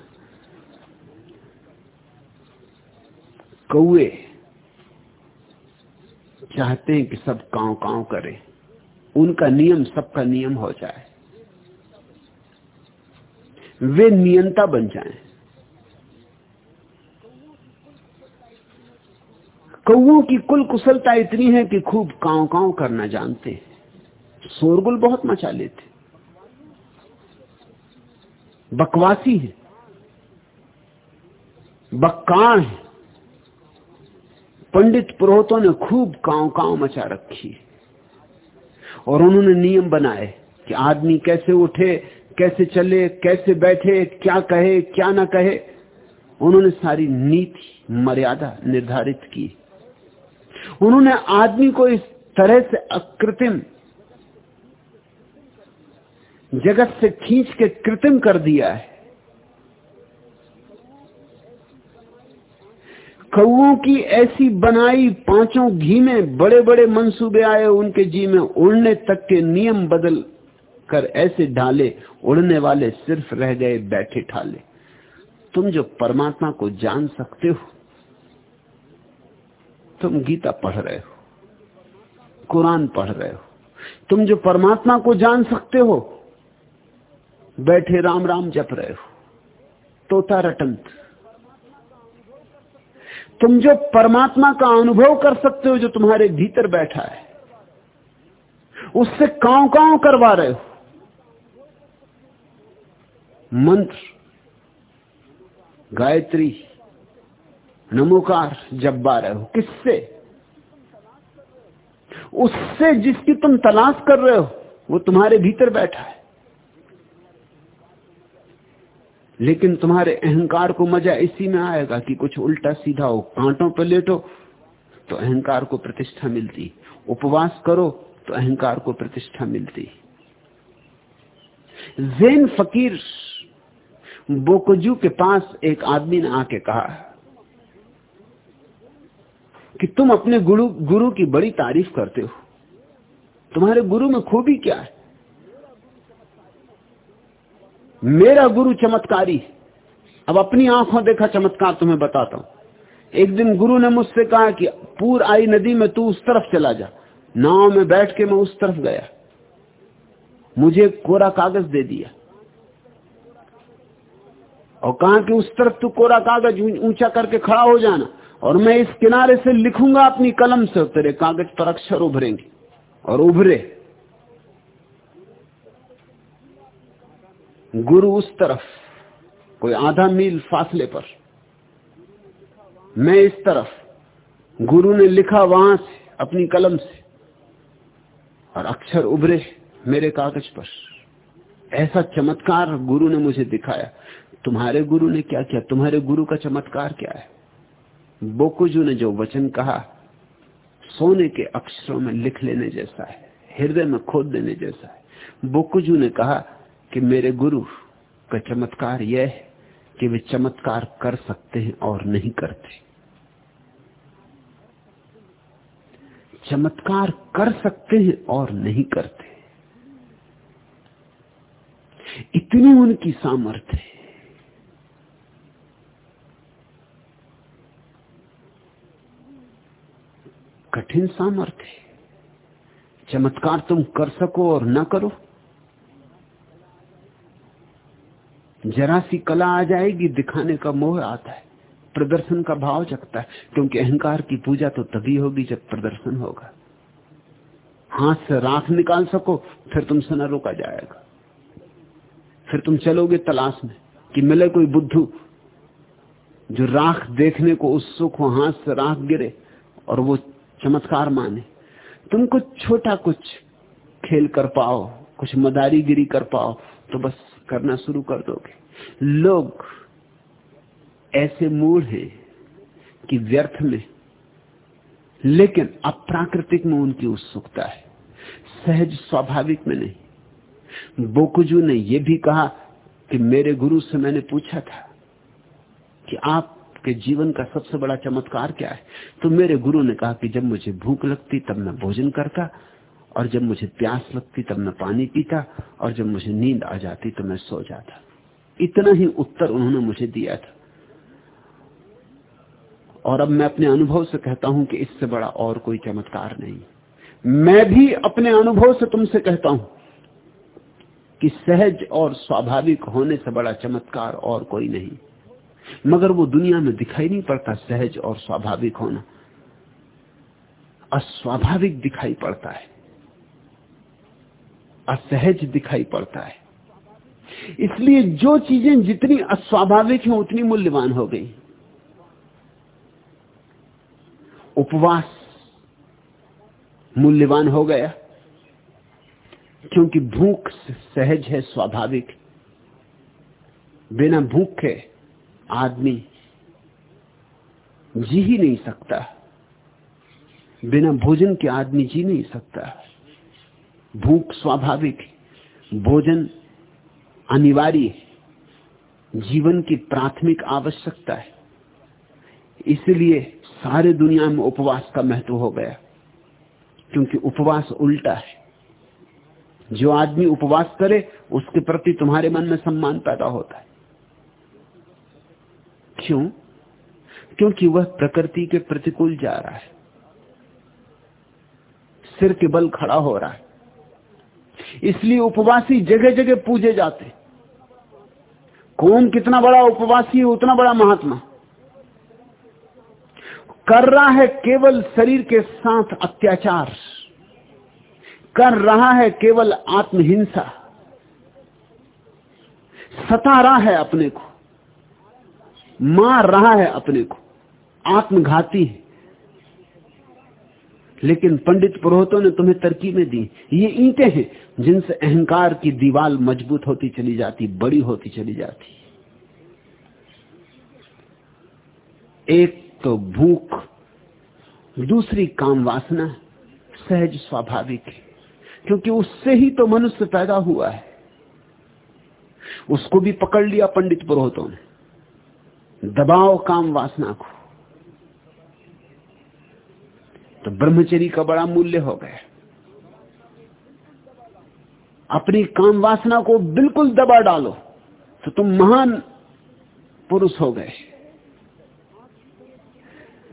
[SPEAKER 1] कौए चाहते हैं कि सब कांव कांव करें। उनका नियम सबका नियम हो जाए। वे नियंता बन जाएँ। कौओं की कुल कुशलता इतनी है कि खूब कांव कांव करना जानते हैं। शोरगुल बहुत मचा लेते बकवासी है। बक्काण है। पंडित पुरोहितों ने खूब कांव कांव मचा रखी और उन्होंने नियम बनाए कि आदमी कैसे उठे, कैसे चले, कैसे बैठे, क्या कहे, क्या ना कहे। उन्होंने सारी नीति, मर्यादा निर्धारित की। उन्होंने आदमी को इस तरह से अकृत्रिम जगत से खींच के कृत्रिम कर दिया है। कौओं की ऐसी बनाई पाँचों घी में बड़े बड़े मंसूबे आए, उनके जी में उड़ने तक के नियम बदल कर ऐसे ढाले, उड़ने वाले सिर्फ़ रह गए बैठे ठाले। तुम जो परमात्मा को जान सकते हो, तुम गीता पढ़ रहे हो, कुरान पढ़ रहे हो, तुम जो परमात्मा को जान सकते हो, बैठे राम राम जप रहे हो, तोता रटंत तुम जो परमात्मा का अनुभव कर सकते हो, जो तुम्हारे भीतर बैठा है, उससे काव काव करवा रहे हो। मंत्र, गायत्री, नमोकार जब्बा रहे हो। किससे? उससे जिसकी तुम तलाश कर रहे हो, वो तुम्हारे भीतर बैठा है। लेकिन तुम्हारे अहंकार को मज़ा इसी में आएगा कि कुछ उल्टा सीधा हो। कांटों पर लेटो तो अहंकार को प्रतिष्ठा मिलती। उपवास करो तो अहंकार को प्रतिष्ठा मिलती। जैन फकीर बोकजू के पास एक आदमी ने आके कहा कि तुम अपने गुरु गुरु की बड़ी तारीफ़ करते हो। तुम्हारे गुरु में खूबी क्या है? मेरा गुरु चमत्कारी अब अपनी आँखों देखा चमत्कार तुम्हें बताता हूँ। एक दिन गुरु ने मुझसे कहा कि पूर आई नदी में तू उस तरफ़ चला जा। नाव में बैठ के मैं उस तरफ़ गया। मुझे कोरा कागज़ दे दिया। और कहा कि उस तरफ़ तू कोरा कागज़ ऊँचा करके खड़ा हो जाना। और मैं इस किनारे से लिखूँगा अपनी कलम से तेरे कागज़ पर अक्षर उभरेंगे। और उभरे। गुरु उस तरफ़, कोई आधा मील फासले पर। मैं इस तरफ़, गुरु ने लिखा वहाँ से, अपनी कलम से, और अक्षर उभरे मेरे कागज़ पर। ऐसा चमत्कार गुरु ने मुझे दिखाया। तुम्हारे गुरु ने क्या किया? तुम्हारे गुरु का चमत्कार क्या है? बोकुजू ने जो वचन कहा, सोने के अक्षरों में लिख लेने जैसा है, हृदय में खोद देने जैसा है। बोकुजू ने कहा कि मेरे गुरु का चमत्कार यह है कि वे चमत्कार कर सकते हैं और नहीं करते। चमत्कार कर सकते हैं और नहीं करते। इतनी उनकी सामर्थ्य है। कठिन सामर्थ्य चमत्कार तुम कर सको और ना करो। जरा सी कला आ जाएगी, दिखाने का मोह आता है, प्रदर्शन का भाव जगता है। क्योंकि अहंकार की पूजा तो तभी होगी जब प्रदर्शन होगा। हाथ से राख निकाल सको, फिर तुमसे न रोका जाएगा। फिर तुम चलोगे तलाश में, कि मिले कोई बुद्धू जो राख देखने को उत्सुक हो, हाथ से राख गिरे और वो चमत्कार माने। तुम कुछ छोटा कुछ खेल कर पाओ, कुछ मदारीगिरी कर पाओ तो बस करना शुरू कर दोगे। लोग ऐसे मूड हैं कि व्यर्थ में, लेकिन अप्राकृतिक में उनकी उत्सुकता है। सहज स्वाभाविक में नहीं। बोकुजू ने यह भी कहा कि मेरे गुरु से मैंने पूछा था कि आप के जीवन का सबसे बड़ा चमत्कार क्या है? तो मेरे गुरु ने कहा कि जब मुझे भूख लगती तब मैं भोजन करता और जब मुझे प्यास लगती तब मैं पानी पीता और जब मुझे नींद आ जाती तो मैं सो जाता। इतना ही उत्तर उन्होंने मुझे दिया था। और अब मैं अपने अनुभव से कहता हूँ कि इससे बड़ा और कोई चमत्कार नहीं। मैं भी अपने अनुभव से तुमसे कहता हूँ कि सहज और स्वाभाविक होने से बड़ा चमत्कार और कोई नहीं। मगर वो दुनिया में दिखाई नहीं पड़ता सहज और स्वाभाविक होना। अस्वाभाविक दिखाई पड़ता है। असहज दिखाई पड़ता है। इसलिए जो चीज़ें जितनी अस्वाभाविक हैं, उतनी मूल्यवान हो गई। उपवास मूल्यवान हो गया, क्योंकि भूख सहज है, स्वाभाविक। बिना भूख के आदमी जी ही नहीं सकता। बिना भोजन के आदमी जी नहीं सकता। भूख स्वाभाविक है। भोजन अनिवार्य है। जीवन की प्राथमिक आवश्यकता है। इसलिए सारे दुनिया में उपवास का महत्व हो गया। क्योंकि उपवास उल्टा है। जो आदमी उपवास करे, उसके प्रति तुम्हारे मन में सम्मान पैदा होता है। क्यों? क्योंकि वह प्रकृति के प्रतिकूल जा रहा है। सिर के बल खड़ा हो रहा है। इसलिए उपवासी जगह जगह पूजे जाते कौन कितना बड़ा उपवासी है, उतना बड़ा महात्मा। कर रहा है केवल शरीर के साथ अत्याचार। कर रहा है केवल आत्महिंसा। सता रहा है अपने को। मार रहा है अपने को। आत्मघाती है। लेकिन पंडित पुरोहितों ने तुम्हें तरकीबें दी। ये ईटे हैं जिनसे अहंकार की दीवार मज़बूत होती चली जाती, बड़ी होती चली जाती। एक तो भूख, दूसरी काम वासना, सहज स्वाभाविक है। क्योंकि उससे ही तो मनुष्य पैदा हुआ है। उसको भी पकड़ लिया पंडित पुरोहितों ने। दबाओ काम वासना को। तो ब्रह्मचरी का बड़ा मूल्य हो गया। अपनी काम वासना को बिल्कुल दबा डालो तो तुम महान पुरुष हो गए।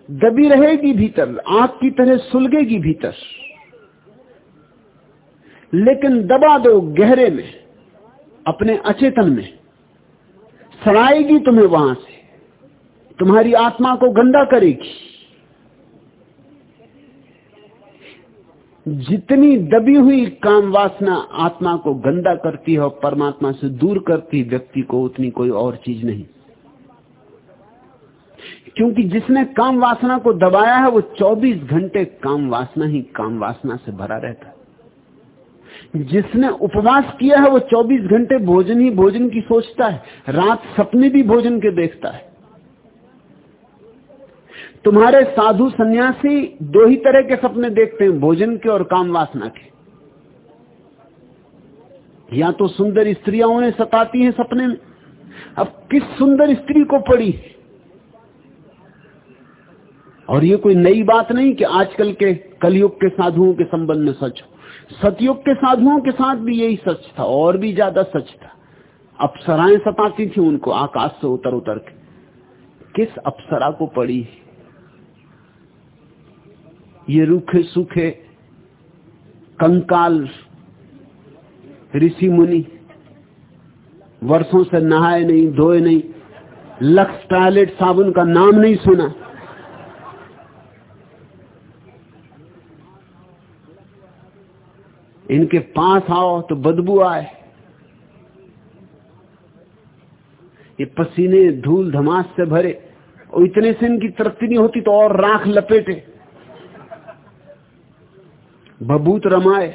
[SPEAKER 1] दबी रहेगी भीतर, आग की तरह सुलगेगी भीतर। लेकिन दबा दो गहरे में, अपने अचेतन में। सड़ाएगी तुम्हें वहाँ से, तुम्हारी आत्मा को गंदा करेगी। जितनी दबी हुई काम वासना आत्मा को गंदा करती है और परमात्मा से दूर करती व्यक्ति को उतनी कोई और चीज़ नहीं। क्योंकि जिसने काम वासना को दबाया है, वो 24 घंटे काम वासना ही काम वासना से भरा रहता है। जिसने उपवास किया है, वो 24 घंटे भोजन ही भोजन की सोचता है। रात सपने भी भोजन के देखता है। तुम्हारे साधु सन्यासी दो ही तरह के सपने देखते हैं, भोजन के और काम वासना के। या तो सुंदर स्त्रियाँ उन्हें सताती हैं सपने में। अब किस सुंदर स्त्री को पड़ी? और ये कोई नई बात नहीं कि आजकल के कलयुग के साधुओं के संबंध में सच हो। सतयुग के साधुओं के साथ भी यही सच था, और भी ज़्यादा सच था। अप्सराएँ सताती थी उनको, आकाश से उतर उतर के। किस अप्सरा को पड़ी? ये रूखे सूखे कंकाल, ऋषि मुनि, वर्षों से नहाए नहीं, धोए नहीं, लक्स टॉयलेट साबुन का नाम नहीं सुना। इनके पास आओ तो बदबू आए। ये पसीने धूल धमास से भरे, और इतने से इनकी तृप्ति नहीं होती तो और राख लपेटे। बबूत रमाए।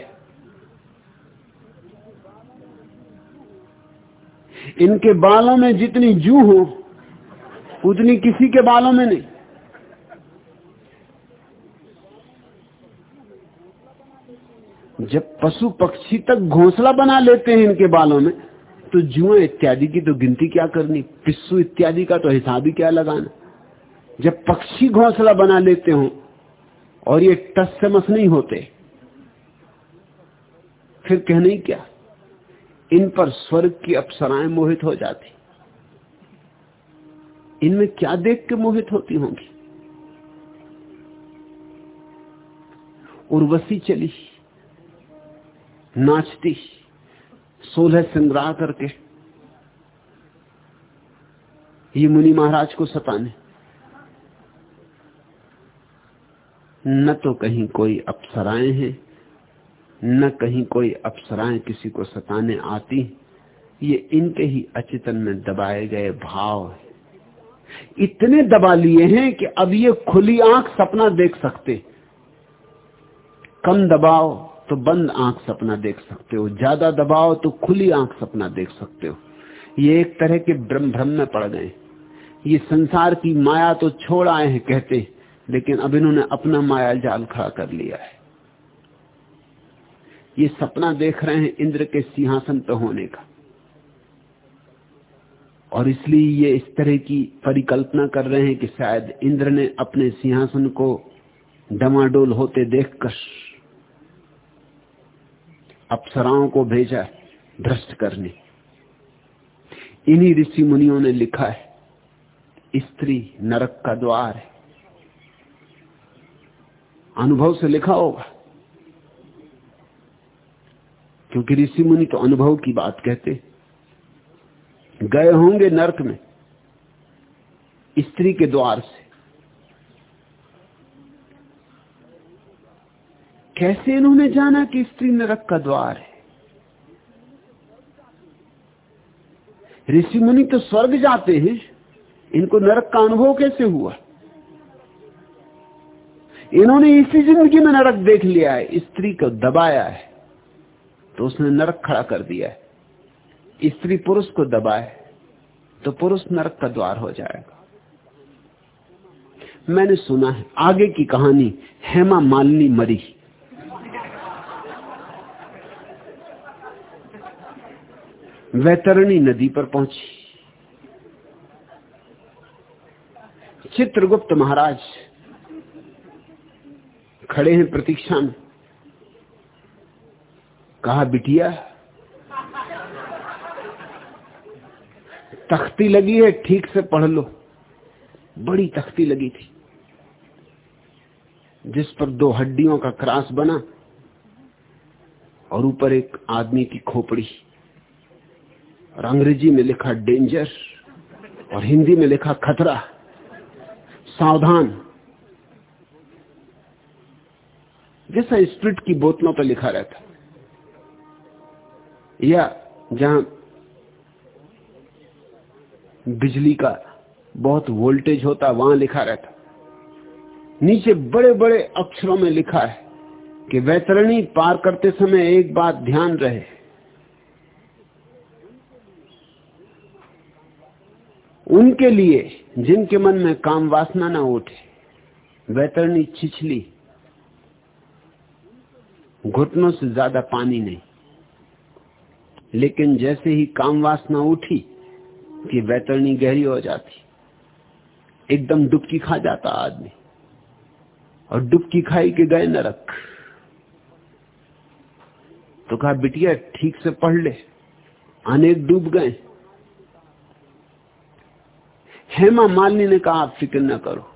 [SPEAKER 1] इनके बालों में जितनी जू हो, उतनी किसी के बालों में नहीं। जब पशु पक्षी तक घोंसला बना लेते हैं इनके बालों में तो जुए इत्यादि की तो गिनती क्या करनी? पिस्सू इत्यादि का तो हिसाब ही क्या लगाना? जब पक्षी घोंसला बना लेते हो, और ये टस से मस नहीं होते फिर कहने क्या? इन पर स्वर्ग की अप्सराएँ मोहित हो जाती। इनमें क्या देख के मोहित होती होंगी? उर्वशी चली, नाचती, सोलह संग्रह करके। ये मुनि महाराज को सताने। न तो कहीं कोई अप्सराएँ हैं न कहीं कोई अप्सराएँ किसी को सताने आती, ये इनके ही अचेतन में दबाए गए भाव है। इतने दबा लिए हैं कि अब ये खुली आँख सपना देख सकते। कम दबाव तो बंद आँख सपना देख सकते हो, ज़्यादा दबाव तो खुली आँख सपना देख सकते हो। ये एक तरह के ब्रह्म भ्रम में पड़ गए। ये संसार की माया तो छोड़ आए हैं कहते, लेकिन अब इन्होंने अपना माया जाल खड़ा कर लिया है। ये सपना देख रहे हैं इंद्र के सिंहासन पर होने का। और इसलिए ये इस तरह की परिकल्पना कर रहे हैं कि शायद इंद्र ने अपने सिंहासन को डमाडोल होते देखकर अप्सराओं को भेजा भ्रष्ट करने। इन्हीं ऋषि मुनियों ने लिखा है, स्त्री नरक का द्वार है। अनुभव से लिखा होगा। क्योंकि ऋषि मुनि तो अनुभव की बात कहते गए होंगे नरक में, स्त्री के द्वार से। कैसे इन्होंने जाना कि स्त्री नरक का द्वार है? ऋषि मुनि तो स्वर्ग जाते हैं, इनको नरक का अनुभव कैसे हुआ? इन्होंने इसी ज़िंदगी में नरक देख लिया है, स्त्री को दबाया है। तो उसने नरक खड़ा कर दिया है। स्त्री पुरुष को दबाए तो पुरुष नरक का द्वार हो जाएगा। मैंने सुना है, आगे की कहानी, हेमा मालिनी मरी। वैतरणी नदी पर पहुँची। चित्रगुप्त महाराज खड़े हैं प्रतीक्षा में। कहा, बिटिया? तख्ती लगी है, ठीक से पढ़ लो। बड़ी तख्ती लगी थी। जिस पर दो हड्डियों का क्रास बना और ऊपर एक आदमी की खोपड़ी। और अंग्रेज़ी में लिखा डेंजर और हिंदी में लिखा खतरा, सावधान। जैसा स्प्रिट की बोतलों पर लिखा रहता। या जहाँ बिजली का बहुत वोल्टेज होता, वहाँ लिखा रहता। नीचे बड़े बड़े अक्षरों में लिखा है कि वैतरणी पार करते समय एक बात ध्यान रहे। उनके लिए जिनके मन में काम वासना ना उठे, वैतरणी छिछली, घुटनों से ज़्यादा पानी नहीं। लेकिन जैसे ही काम वासना उठी कि वैतरणी गहरी हो जाती, एकदम डुबकी खा जाता आदमी। और डुबकी खाई के गए नरक तो कहा, बिटिया, ठीक से पढ़ ले। अनेक डूब गए। हेमा मालिनी ने कहा, आप फ़िक्र न करो।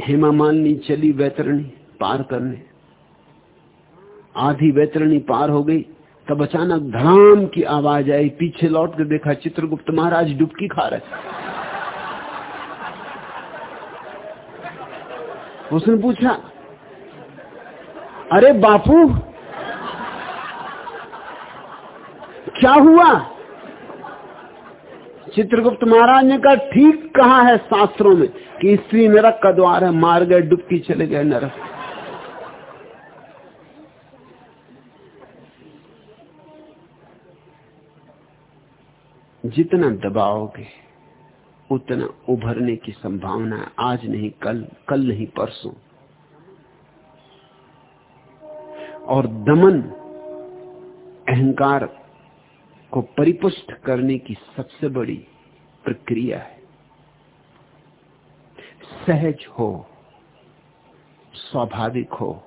[SPEAKER 1] हेमा मालिनी चली वैतरणी पार करने। आधी वैतरणी पार हो गई, तब अचानक धड़ाम की आवाज़ आई, पीछे लौट कर देखा चित्रगुप्त महाराज डुबकी खा रहे उसने पूछा, अरे बापू, क्या हुआ? चित्रगुप्त महाराज ने कहा, ठीक कहा है शास्त्रों में कि स्त्री नरक का द्वार है, मार गए, डुबकी चले गए नरक। जितना दबाओगे, उतना उभरने की संभावना आज नहीं, कल कल नहीं, परसों। और दमन, अहंकार को परिपुष्ट करने की सबसे बड़ी प्रक्रिया है। सहज हो, स्वाभाविक हो,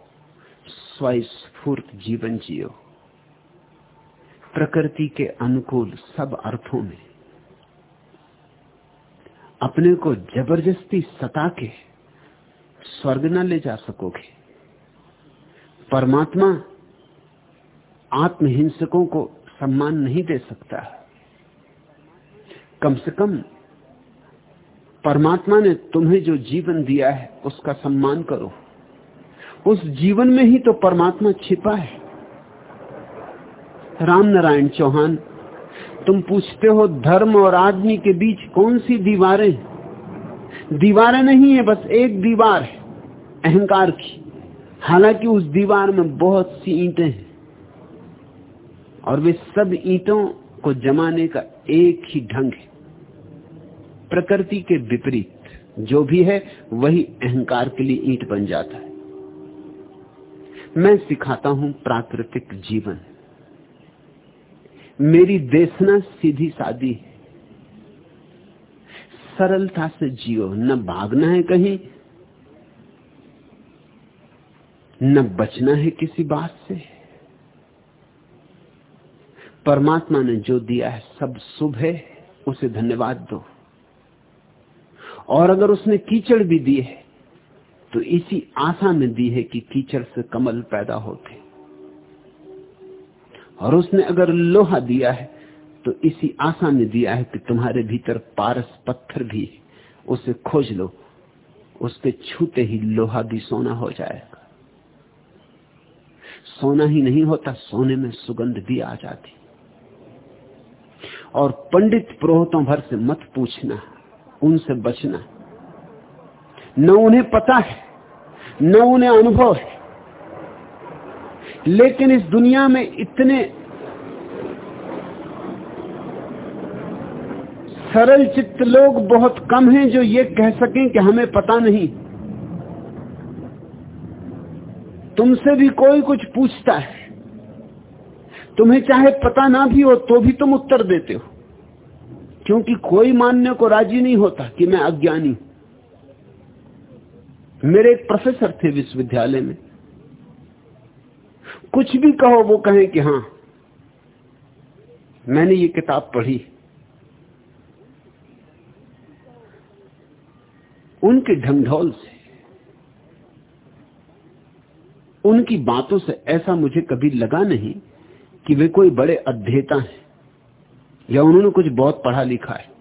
[SPEAKER 1] स्वस्फूर्त जीवन जियो। प्रकृति के अनुकूल सब अर्थों में। अपने को ज़बरदस्ती सता के स्वर्ग न ले जा सकोगे। परमात्मा आत्महिंसकों को सम्मान नहीं दे सकता। कम से कम परमात्मा ने तुम्हें जो जीवन दिया है, उसका सम्मान करो। उस जीवन में ही तो परमात्मा छिपा है। राम नारायण चौहान, तुम पूछते हो धर्म और आदमी के बीच कौन सी दीवारें? दीवारें नहीं है, बस एक दीवार है, अहंकार की। हालाँकि उस दीवार में बहुत सी ईंटें हैं, और वे सब ईंटों को जमाने का एक ही ढंग है। प्रकृति के विपरीत, जो भी है, वही अहंकार के लिए ईंट बन जाता है। मैं सिखाता हूँ प्राकृतिक जीवन। मेरी देशना सीधी सादी है। सरलता से जियो, न भागना है कहीं, न बचना है किसी बात से। परमात्मा ने जो दिया है, सब शुभ है, उसे धन्यवाद दो। और अगर उसने कीचड़ भी दी है तो इसी आशा में दी है कि कीचड़ से कमल पैदा होते। और उसने अगर लोहा दिया है तो इसी आशा ने दिया है कि तुम्हारे भीतर पारस पत्थर भी है। उसे खोज लो, उसके छूते ही लोहा भी सोना हो जाएगा। सोना ही नहीं होता, सोने में सुगंध भी आ जाती। और पंडित पुरोहितों भर से मत पूछना, उनसे बचना। न उन्हें पता है, न उन्हें अनुभव है। लेकिन इस दुनिया में इतने सरल चित्त लोग बहुत कम हैं जो ये कह सकें कि हमें पता नहीं। तुमसे भी कोई कुछ पूछता है। तुम्हें चाहे पता ना भी हो तो भी तुम उत्तर देते हो। क्योंकि कोई मानने को राज़ी नहीं होता कि मैं अज्ञानी मेरे एक प्रोफेसर थे विश्वविद्यालय में। कुछ भी कहो, वो कहें कि हाँ, मैंने ये किताब पढ़ी। उनके ढंगढोल से, उनकी बातों से ऐसा मुझे कभी लगा नहीं कि वे कोई बड़े अध्येता हैं, या उन्होंने कुछ बहुत पढ़ा लिखा है।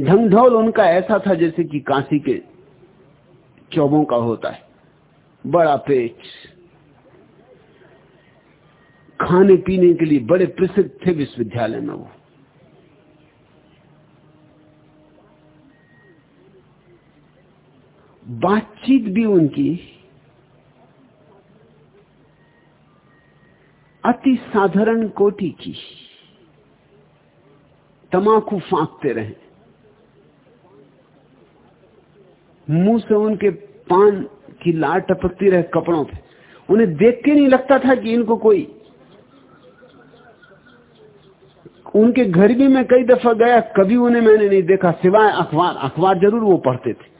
[SPEAKER 1] ढंगढोल उनका ऐसा था जैसे कि काशी के चौबों का होता है। बड़ा पेच। खाने पीने के लिए बड़े प्रसिद्ध थे विश्वविद्यालय में वो। बातचीत भी उनकी अति साधारण कोटि की। तमाकू फांकते रहे। मुँह से उनके पान की लार टपकती रहे कपड़ों पे। उन्हें देख के नहीं लगता था कि इनको कोई उनके घर भी मैं कई दफ़ा गया, कभी उन्हें मैंने नहीं देखा, सिवाय अखबार। अखबार ज़रूर वो पढ़ते थे।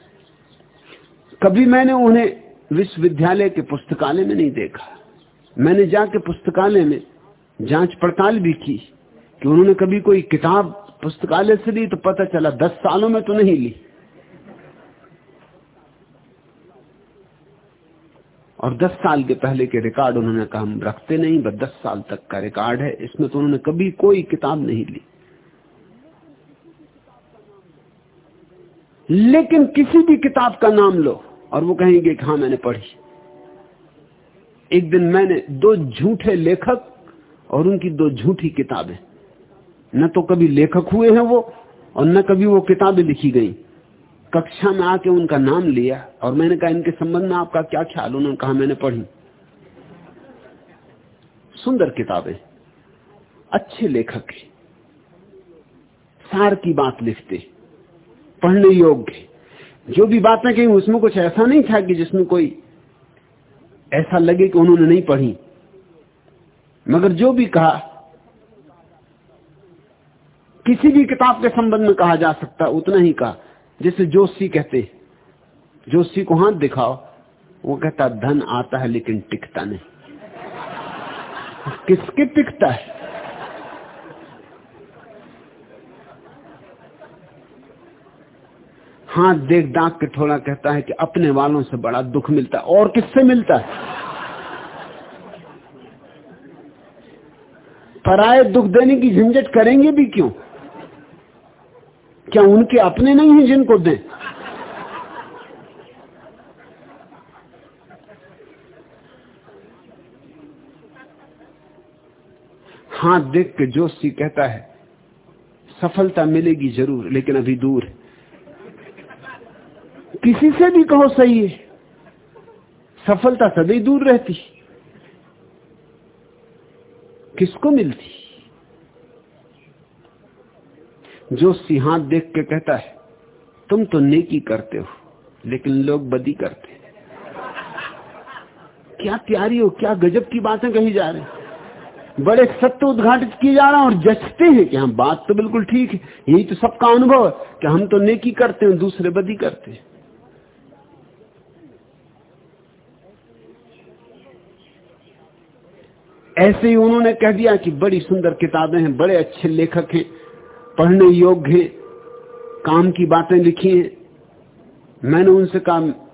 [SPEAKER 1] कभी मैंने उन्हें विश्वविद्यालय के पुस्तकालय में नहीं देखा। मैंने जाके पुस्तकालय में जाँच पड़ताल भी की कि उन्होंने कभी कोई किताब पुस्तकालय से ली तो पता चला, दस सालों में तो नहीं ली। और दस साल के पहले के रिकॉर्ड उन्होंने कहा, हम रखते नहीं, बस दस साल तक का रिकॉर्ड है। इसमें तो उन्होंने कभी कोई किताब नहीं ली। लेकिन किसी भी किताब का नाम लो और वो कहेंगे कि हाँ मैंने पढ़ी। एक दिन मैंने दो झूठे लेखक और उनकी दो झूठी किताबें। न तो कभी लेखक हुए हैं वो और न कभी वो किताबें लिखी गई। कक्षा में आके उनका नाम लिया और मैंने कहा, इनके संबंध में आपका क्या ख्याल? उन्होंने कहा, मैंने पढ़ी। सुंदर किताबें, अच्छे लेखक सार की बात लिखते, पढ़ने योग्य जो भी बातें कही, उसमें कुछ ऐसा नहीं था कि जिसमें कोई ऐसा लगे कि उन्होंने नहीं पढ़ी। मगर जो भी कहा, किसी भी किताब के संबंध में कहा जा सकता, उतना ही कहा। जैसे जोशी कहते जोशी को हाथ दिखाओ, वो कहता, धन आता है लेकिन टिकता नहीं। किसके टिकता है? हाथ देख दांत के थोड़ा कहता है कि अपने वालों से बड़ा दुख मिलता है। और किससे मिलता है? पराए दुख देने की झंझट करेंगे भी क्यों? क्या उनके अपने नहीं हैं जिनको दें? हाथ देख के जोशी कहता है, सफलता मिलेगी ज़रूर, लेकिन अभी दूर है। किसी से भी कहो सही है। सफलता सदैव दूर रहती, किसको मिलती? जो सिहात देख के कहता है, तुम तो नेकी करते हो, लेकिन लोग बदी करते हैं। क्या प्यारी हो, क्या गजब की बातें कही जा रही बड़े सत्य उद्घाटित किए जा रहे हैं और जचते हैं कि हम बात तो बिल्कुल ठीक है, यही तो सबका अनुभव है कि हम तो नेकी करते हैं, दूसरे बदी करते हैं। ऐसे ही उन्होंने कह दिया कि बड़ी सुंदर किताबें हैं, बड़े अच्छे लेखक हैं। पढ़ने योग्य काम की बातें लिखी हैं। मैंने उनसे कहा,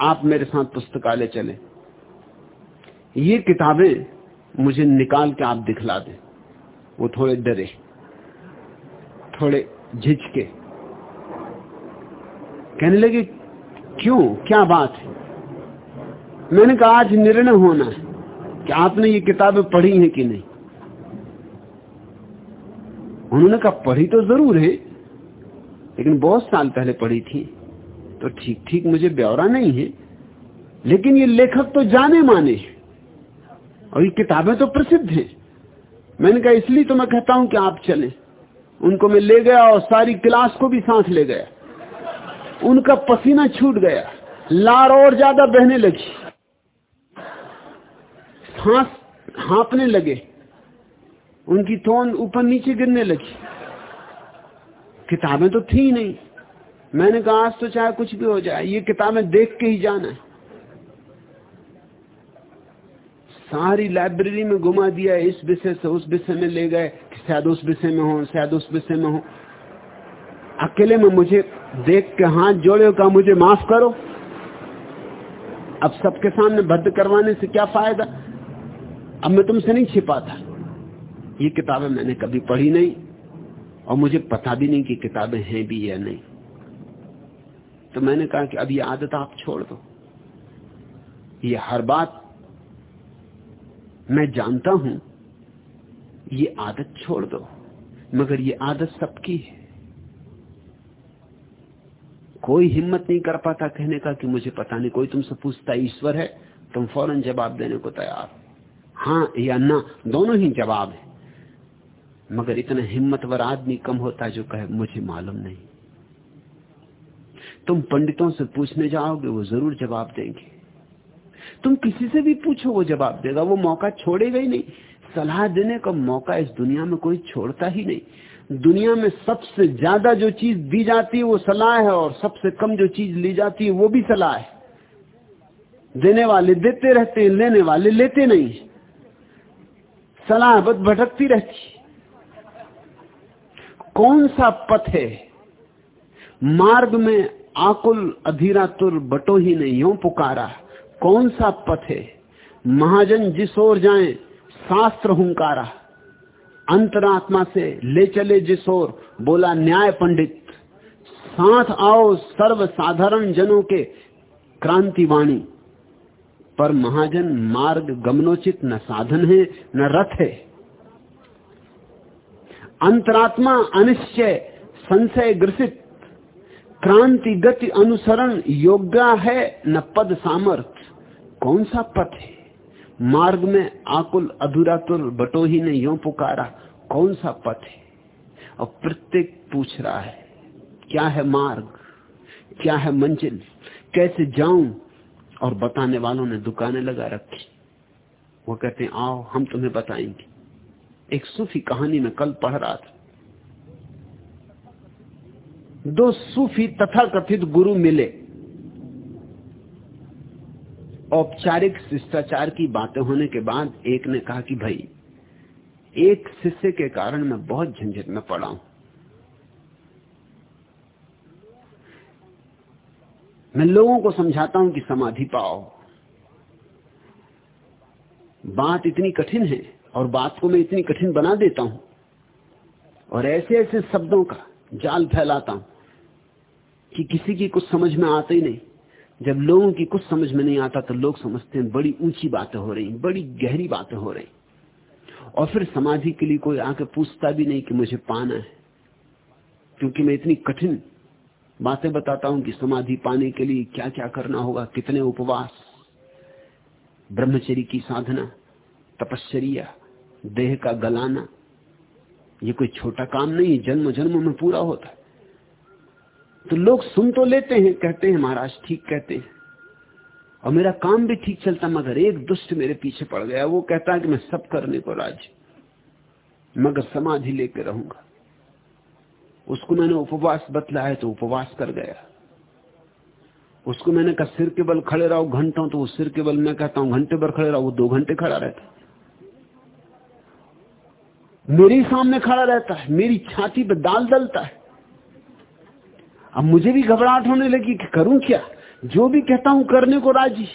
[SPEAKER 1] आप मेरे साथ पुस्तकालय चले। ये किताबें मुझे निकाल के आप दिखला दें। वो थोड़े डरे, थोड़े झिझके। कहने लगे, क्यों? क्या बात है? मैंने कहा, आज निर्णय होना है कि आपने ये किताबें पढ़ी हैं कि नहीं? उन्होंने कहा, पढ़ी तो ज़रूर है, लेकिन बहुत साल पहले पढ़ी थी तो ठीक ठीक मुझे ब्यौरा नहीं है, लेकिन ये लेखक तो जाने माने और ये किताबें तो प्रसिद्ध हैं। मैंने कहा, इसलिए तो मैं कहता हूँ कि आप चलें। उनको मैं ले गया और सारी क्लास को भी सांस ले गया। उनका पसीना छूट गया, लार और ज़्यादा बहने लगी। सांस हाँपने लगे। उनकी थोन ऊपर नीचे गिरने लगी। किताबें तो थी नहीं। मैंने कहा, आज तो चाहे कुछ भी हो जाए, ये किताबें देख के ही जाना है। सारी लाइब्रेरी में घुमा दिया, इस विषय से उस विषय में ले गए शायद उस विषय में हो, शायद उस विषय में हो। अकेले में मुझे देख के हाथ जोड़े का मुझे माफ़ करो। अब सबके सामने बद्ध करवाने से क्या फ़ायदा? अब मैं तुमसे नहीं छिपाता ये किताबें मैंने कभी पढ़ी नहीं, और मुझे पता भी नहीं कि किताबें हैं भी या नहीं। तो मैंने कहा कि अब ये आदत आप छोड़ दो। ये हर बात मैं जानता हूँ, ये आदत छोड़ दो, मगर ये आदत सबकी है। कोई हिम्मत नहीं कर पाता कहने का कि मुझे पता नहीं, कोई तुमसे पूछता ईश्वर है, तुम फ़ौरन जवाब देने को तैयार हाँ या ना, दोनों ही जवाब है। मगर इतना हिम्मतवर आदमी कम होता जो कहे, मुझे मालूम नहीं। तुम पंडितों से पूछने जाओगे, वो ज़रूर जवाब देंगे। तुम किसी से भी पूछो, वो जवाब देगा। वो मौका छोड़ेगा ही नहीं। सलाह देने का मौका इस दुनिया में कोई छोड़ता ही नहीं। दुनिया में सबसे ज़्यादा जो चीज़ दी जाती है, वो सलाह है, और सबसे कम जो चीज़ ली जाती है, वो भी सलाह है। देने वाले देते रहते हैं, लेने वाले लेते नहीं। सलाह बद भटकती रहती कौन सा पथ है? मार्ग में आकुल अधीरा तुर बटो ही ने यो पुकारा। कौन सा पथ है? महाजन जिस ओर जाए, शास्त्र हुंकारा। अंतरात्मा से ले चले जिस ओर, बोला न्याय पंडित, साथ आओ सर्व साधारण जनों के क्रांतिवाणी पर महाजन मार्ग गमनोचित न साधन है, न रथ है। अंतरात्मा अनिश्चय, संशय ग्रसित। क्रांति गति अनुसरण योग्य है, न पद सामर्थ। कौन सा पथ है? मार्ग में आकुल अधूरा तुर बटो ही ने यो पुकारा। कौन सा पथ है? और प्रत्येक पूछ रहा है, क्या है मार्ग? क्या है मंजिल? कैसे जाऊँ? और बताने वालों ने दुकानें लगा रखी। वो कहते हैं, आओ, हम तुम्हें बताएँगे। एक सूफी कहानी में कल पढ़ रहा था। दो सूफी तथा कथित गुरु मिले। औपचारिक शिष्टाचार की बातें होने के बाद एक ने कहा कि भाई, एक शिष्य के कारण मैं बहुत झंझट में पड़ा हूँ। मैं लोगों को समझाता हूँ कि समाधि पाओ। बात इतनी कठिन है और बात को मैं इतनी कठिन बना देता हूँ और ऐसे ऐसे शब्दों का जाल फैलाता हूँ कि किसी की कुछ समझ में आता ही नहीं। जब लोगों की कुछ समझ में नहीं आता तो लोग समझते हैं बड़ी ऊँची बातें हो रही बड़ी गहरी बातें हो रही और फिर समाधि के लिए कोई आके पूछता भी नहीं कि मुझे पाना है। क्योंकि मैं इतनी कठिन बातें बताता हूँ कि समाधि पाने के लिए क्या क्या करना होगा, कितने उपवास ब्रह्मचरी की साधना, तपश्चर्या देह का गलाना, ये कोई छोटा काम नहीं जन्म जन्म में पूरा होता है। तो लोग सुन तो लेते हैं, कहते हैं, महाराज, ठीक कहते हैं। और मेरा काम भी ठीक चलता, मगर एक दुष्ट मेरे पीछे पड़ गया। वो कहता है कि मैं सब करने को राज़ी मगर समाधि लेकर रहूँगा। उसको मैंने उपवास बतलाया तो उपवास कर गया। उसको मैंने कहा, सिर के बल खड़े रहो, घंटों तो वो सिर के बल, मैं कहता हूँ, घंटे भर खड़े रहो। वो दो घंटे खड़ा रहता। मेरे सामने खड़ा रहता है, मेरी छाती पे दाल दलता है। अब मुझे भी घबराहट होने लगी कि करूँ क्या? जो भी कहता हूँ करने को राज़ी।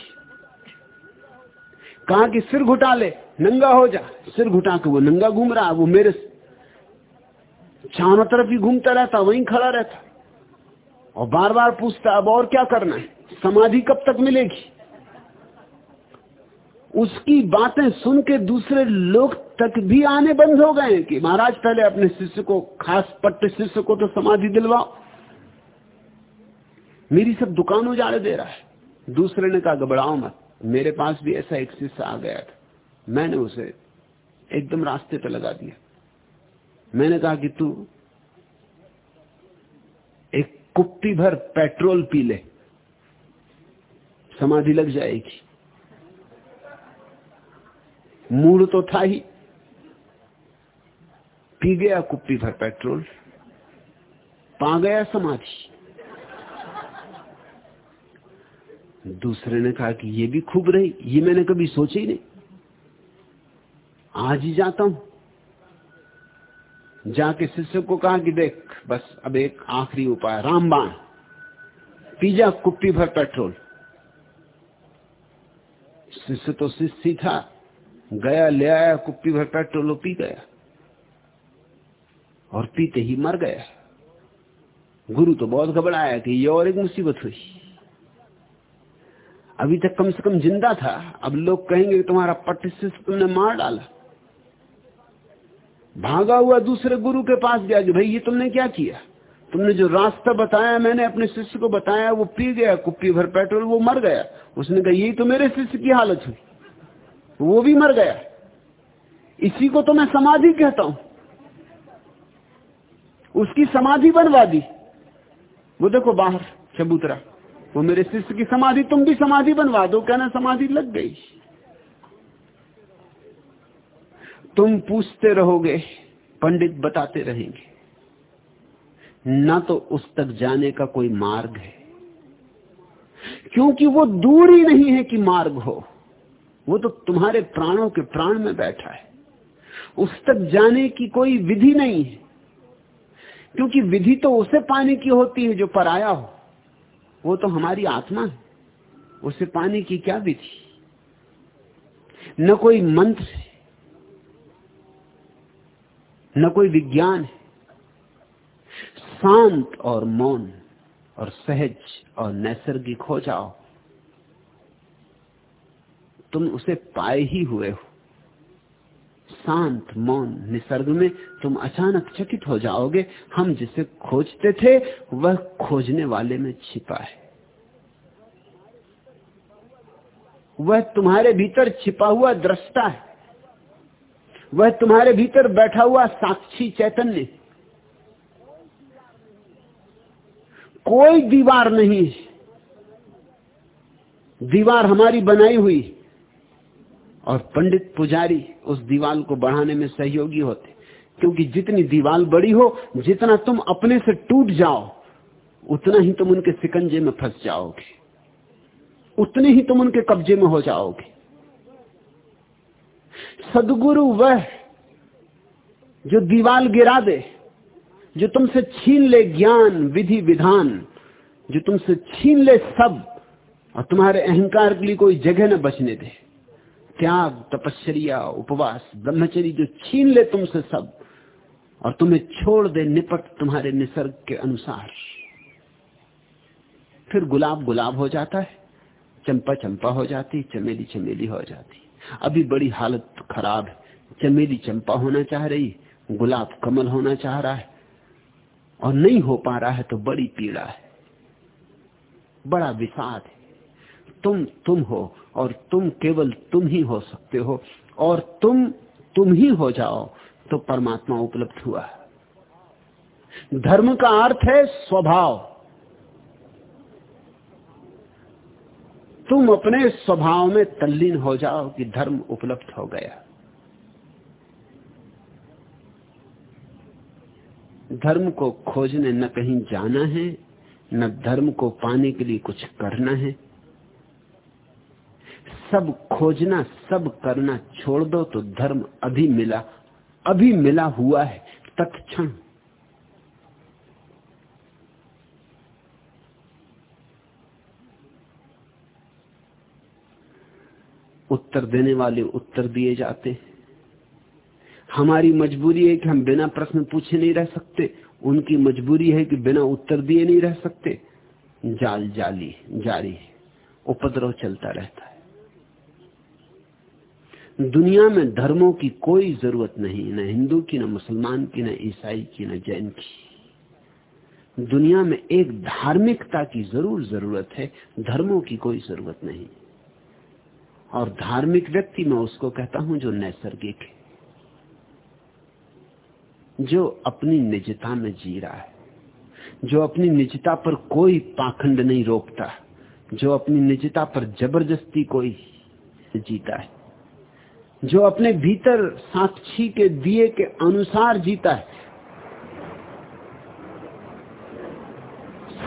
[SPEAKER 1] कहा कि सिर घुटा ले, नंगा हो जा। सिर घुटा के वो नंगा घूम रहा वो मेरे चारों तरफ़ ही घूमता रहता, वहीं खड़ा रहता। और बार बार पूछता, अब और क्या करना है? समाधि कब तक मिलेगी? उसकी बातें सुन के दूसरे लोग तक भी आने बंद हो गए कि महाराज पहले अपने शिष्य को, खास पट्ट शिष्य को तो समाधि दिलवाओ। मेरी सब दुकान उजाड़े दे रहा है। दूसरे ने कहा, घबराओ मत, मेरे पास भी ऐसा एक शिष्य आ गया था। मैंने उसे एकदम रास्ते पे लगा दिया। मैंने कहा कि तू एक कुप्पी भर पेट्रोल पी ले, समाधि लग जाएगी। मूड तो था ही। पी गया कुप्पी भर पेट्रोल, पा गया समाधि। दूसरे ने कहा कि ये भी खूब रही, ये मैंने कभी सोची ही नहीं। आज ही जाता हूँ। जाके शिष्य को कहा कि देख, बस अब एक आखिरी उपाय, रामबाण। पीजा कुप्पी भर पेट्रोल। शिष्य तो शिष्य था। गया, ले आया, कुप्पी भर पेट्रोल पी गया। और पीते ही मर गया। गुरु तो बहुत घबराया कि ये और एक मुसीबत हुई। अभी तक कम से कम ज़िंदा था। अब लोग कहेंगे तुम्हारा पट्ट तुमने मार डाला। भागा हुआ दूसरे गुरु के पास गया कि भाई, ये तुमने क्या किया? तुमने जो रास्ता बताया, मैंने अपने शिष्य को बताया, वो पी गया, कुप्पी भर पेट्रोल, वो मर गया। उसने कहा, यही तो मेरे शिष्य की हालत हुई। वो भी मर गया। इसी को तो मैं समाधि कहता हूँ। उसकी समाधि बनवा दी। वो देखो बाहर, चबूतरा। वो मेरे शिष्य की समाधि, तुम भी समाधि बनवा दो, कहना समाधि लग गई। तुम पूछते रहोगे, पंडित बताते रहेंगे। ना तो उस तक जाने का कोई मार्ग है। क्योंकि वो दूर ही नहीं है कि मार्ग हो। वो तो तुम्हारे प्राणों के प्राण में बैठा है। उस तक जाने की कोई विधि नहीं है। क्योंकि विधि तो उसे पाने की होती है जो पराया हो। वो तो हमारी आत्मा है। उसे पाने की क्या विधि? न कोई मंत्र है, न कोई विज्ञान है। शांत और मौन और सहज और नैसर्गिक हो जाओ। तुम उसे पाए ही हुए हो। शांत, मौन, निसर्ग में तुम अचानक चकित हो जाओगे। हम जिसे खोजते थे, वह खोजने वाले में छिपा है। वह तुम्हारे भीतर छिपा हुआ दृष्टा है। वह तुम्हारे भीतर बैठा हुआ साक्षी चैतन्य कोई दीवार नहीं दीवार हमारी बनाई हुई और पंडित पुजारी उस दीवाल को बढ़ाने में सहयोगी होते। क्योंकि जितनी दीवाल बड़ी हो, जितना तुम अपने से टूट जाओ, उतना ही तुम उनके सिकंजे में फंस जाओगे। उतने ही तुम उनके कब्जे में हो जाओगे। सदगुरु वह जो दीवाल गिरा दे, जो तुमसे छीन ले ज्ञान, विधि, विधान, जो तुमसे छीन ले सब, और तुम्हारे अहंकार के लिए कोई जगह न बचने दे। त्याग, तपस्या, उपवास ब्रह्मचरी जो छीन ले तुमसे सब, और तुम्हें छोड़ दे निपट तुम्हारे निसर्ग के अनुसार। फिर गुलाब गुलाब हो जाता है, चंपा चंपा हो जाती, चमेली चमेली हो जाती। अभी बड़ी हालत खराब है, चमेली चंपा होना चाह रही, गुलाब कमल होना चाह रहा है, और नहीं हो पा रहा है तो बड़ी पीड़ा है, बड़ा विषाद है। तुम तुम हो और तुम केवल तुम ही हो सकते हो और तुम तुम ही हो जाओ तो परमात्मा उपलब्ध हुआ धर्म का अर्थ है स्वभाव। तुम अपने स्वभाव में तल्लीन हो जाओ कि धर्म उपलब्ध हो गया। धर्म को खोजने न कहीं जाना है, न धर्म को पाने के लिए कुछ करना है। सब खोजना, सब करना छोड़ दो तो धर्म अभी मिला। अभी मिला हुआ है, तत्क्षण। उत्तर देने वाले उत्तर दिए जाते हमारी मजबूरी है कि हम बिना प्रश्न पूछे नहीं रह सकते। उनकी मजबूरी है कि बिना उत्तर दिए नहीं रह सकते। जाल जाली, जारी उपद्रव चलता रहता है। दुनिया में धर्मों की कोई ज़रूरत नहीं, न हिंदू की, न मुसलमान की, न ईसाई की, न जैन की। दुनिया में एक धार्मिकता की ज़रूर ज़रूरत है, धर्मों की कोई ज़रूरत नहीं। और धार्मिक व्यक्ति मैं उसको कहता हूँ जो नैसर्गिक है, जो अपनी निजता में जी रहा है, जो अपनी निजता पर कोई पाखंड नहीं रोकता, जो अपनी निजता पर ज़बरदस्ती कोई जीता है। जो अपने भीतर साक्षी के दिए के अनुसार जीता है।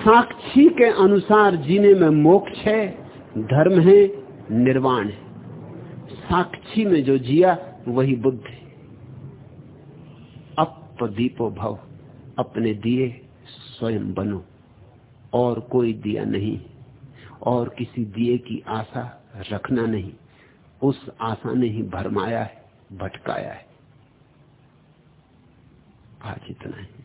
[SPEAKER 1] साक्षी के अनुसार जीने में मोक्ष है, धर्म है, निर्वाण है। साक्षी में जो जिया, वही बुद्ध है। अप दीपो भव, अपने दिए स्वयं बनो, और कोई दिया नहीं, और किसी दिए की आशा रखना नहीं। उस आशा ने ही भरमाया है भटकाया है। आज इतना ही।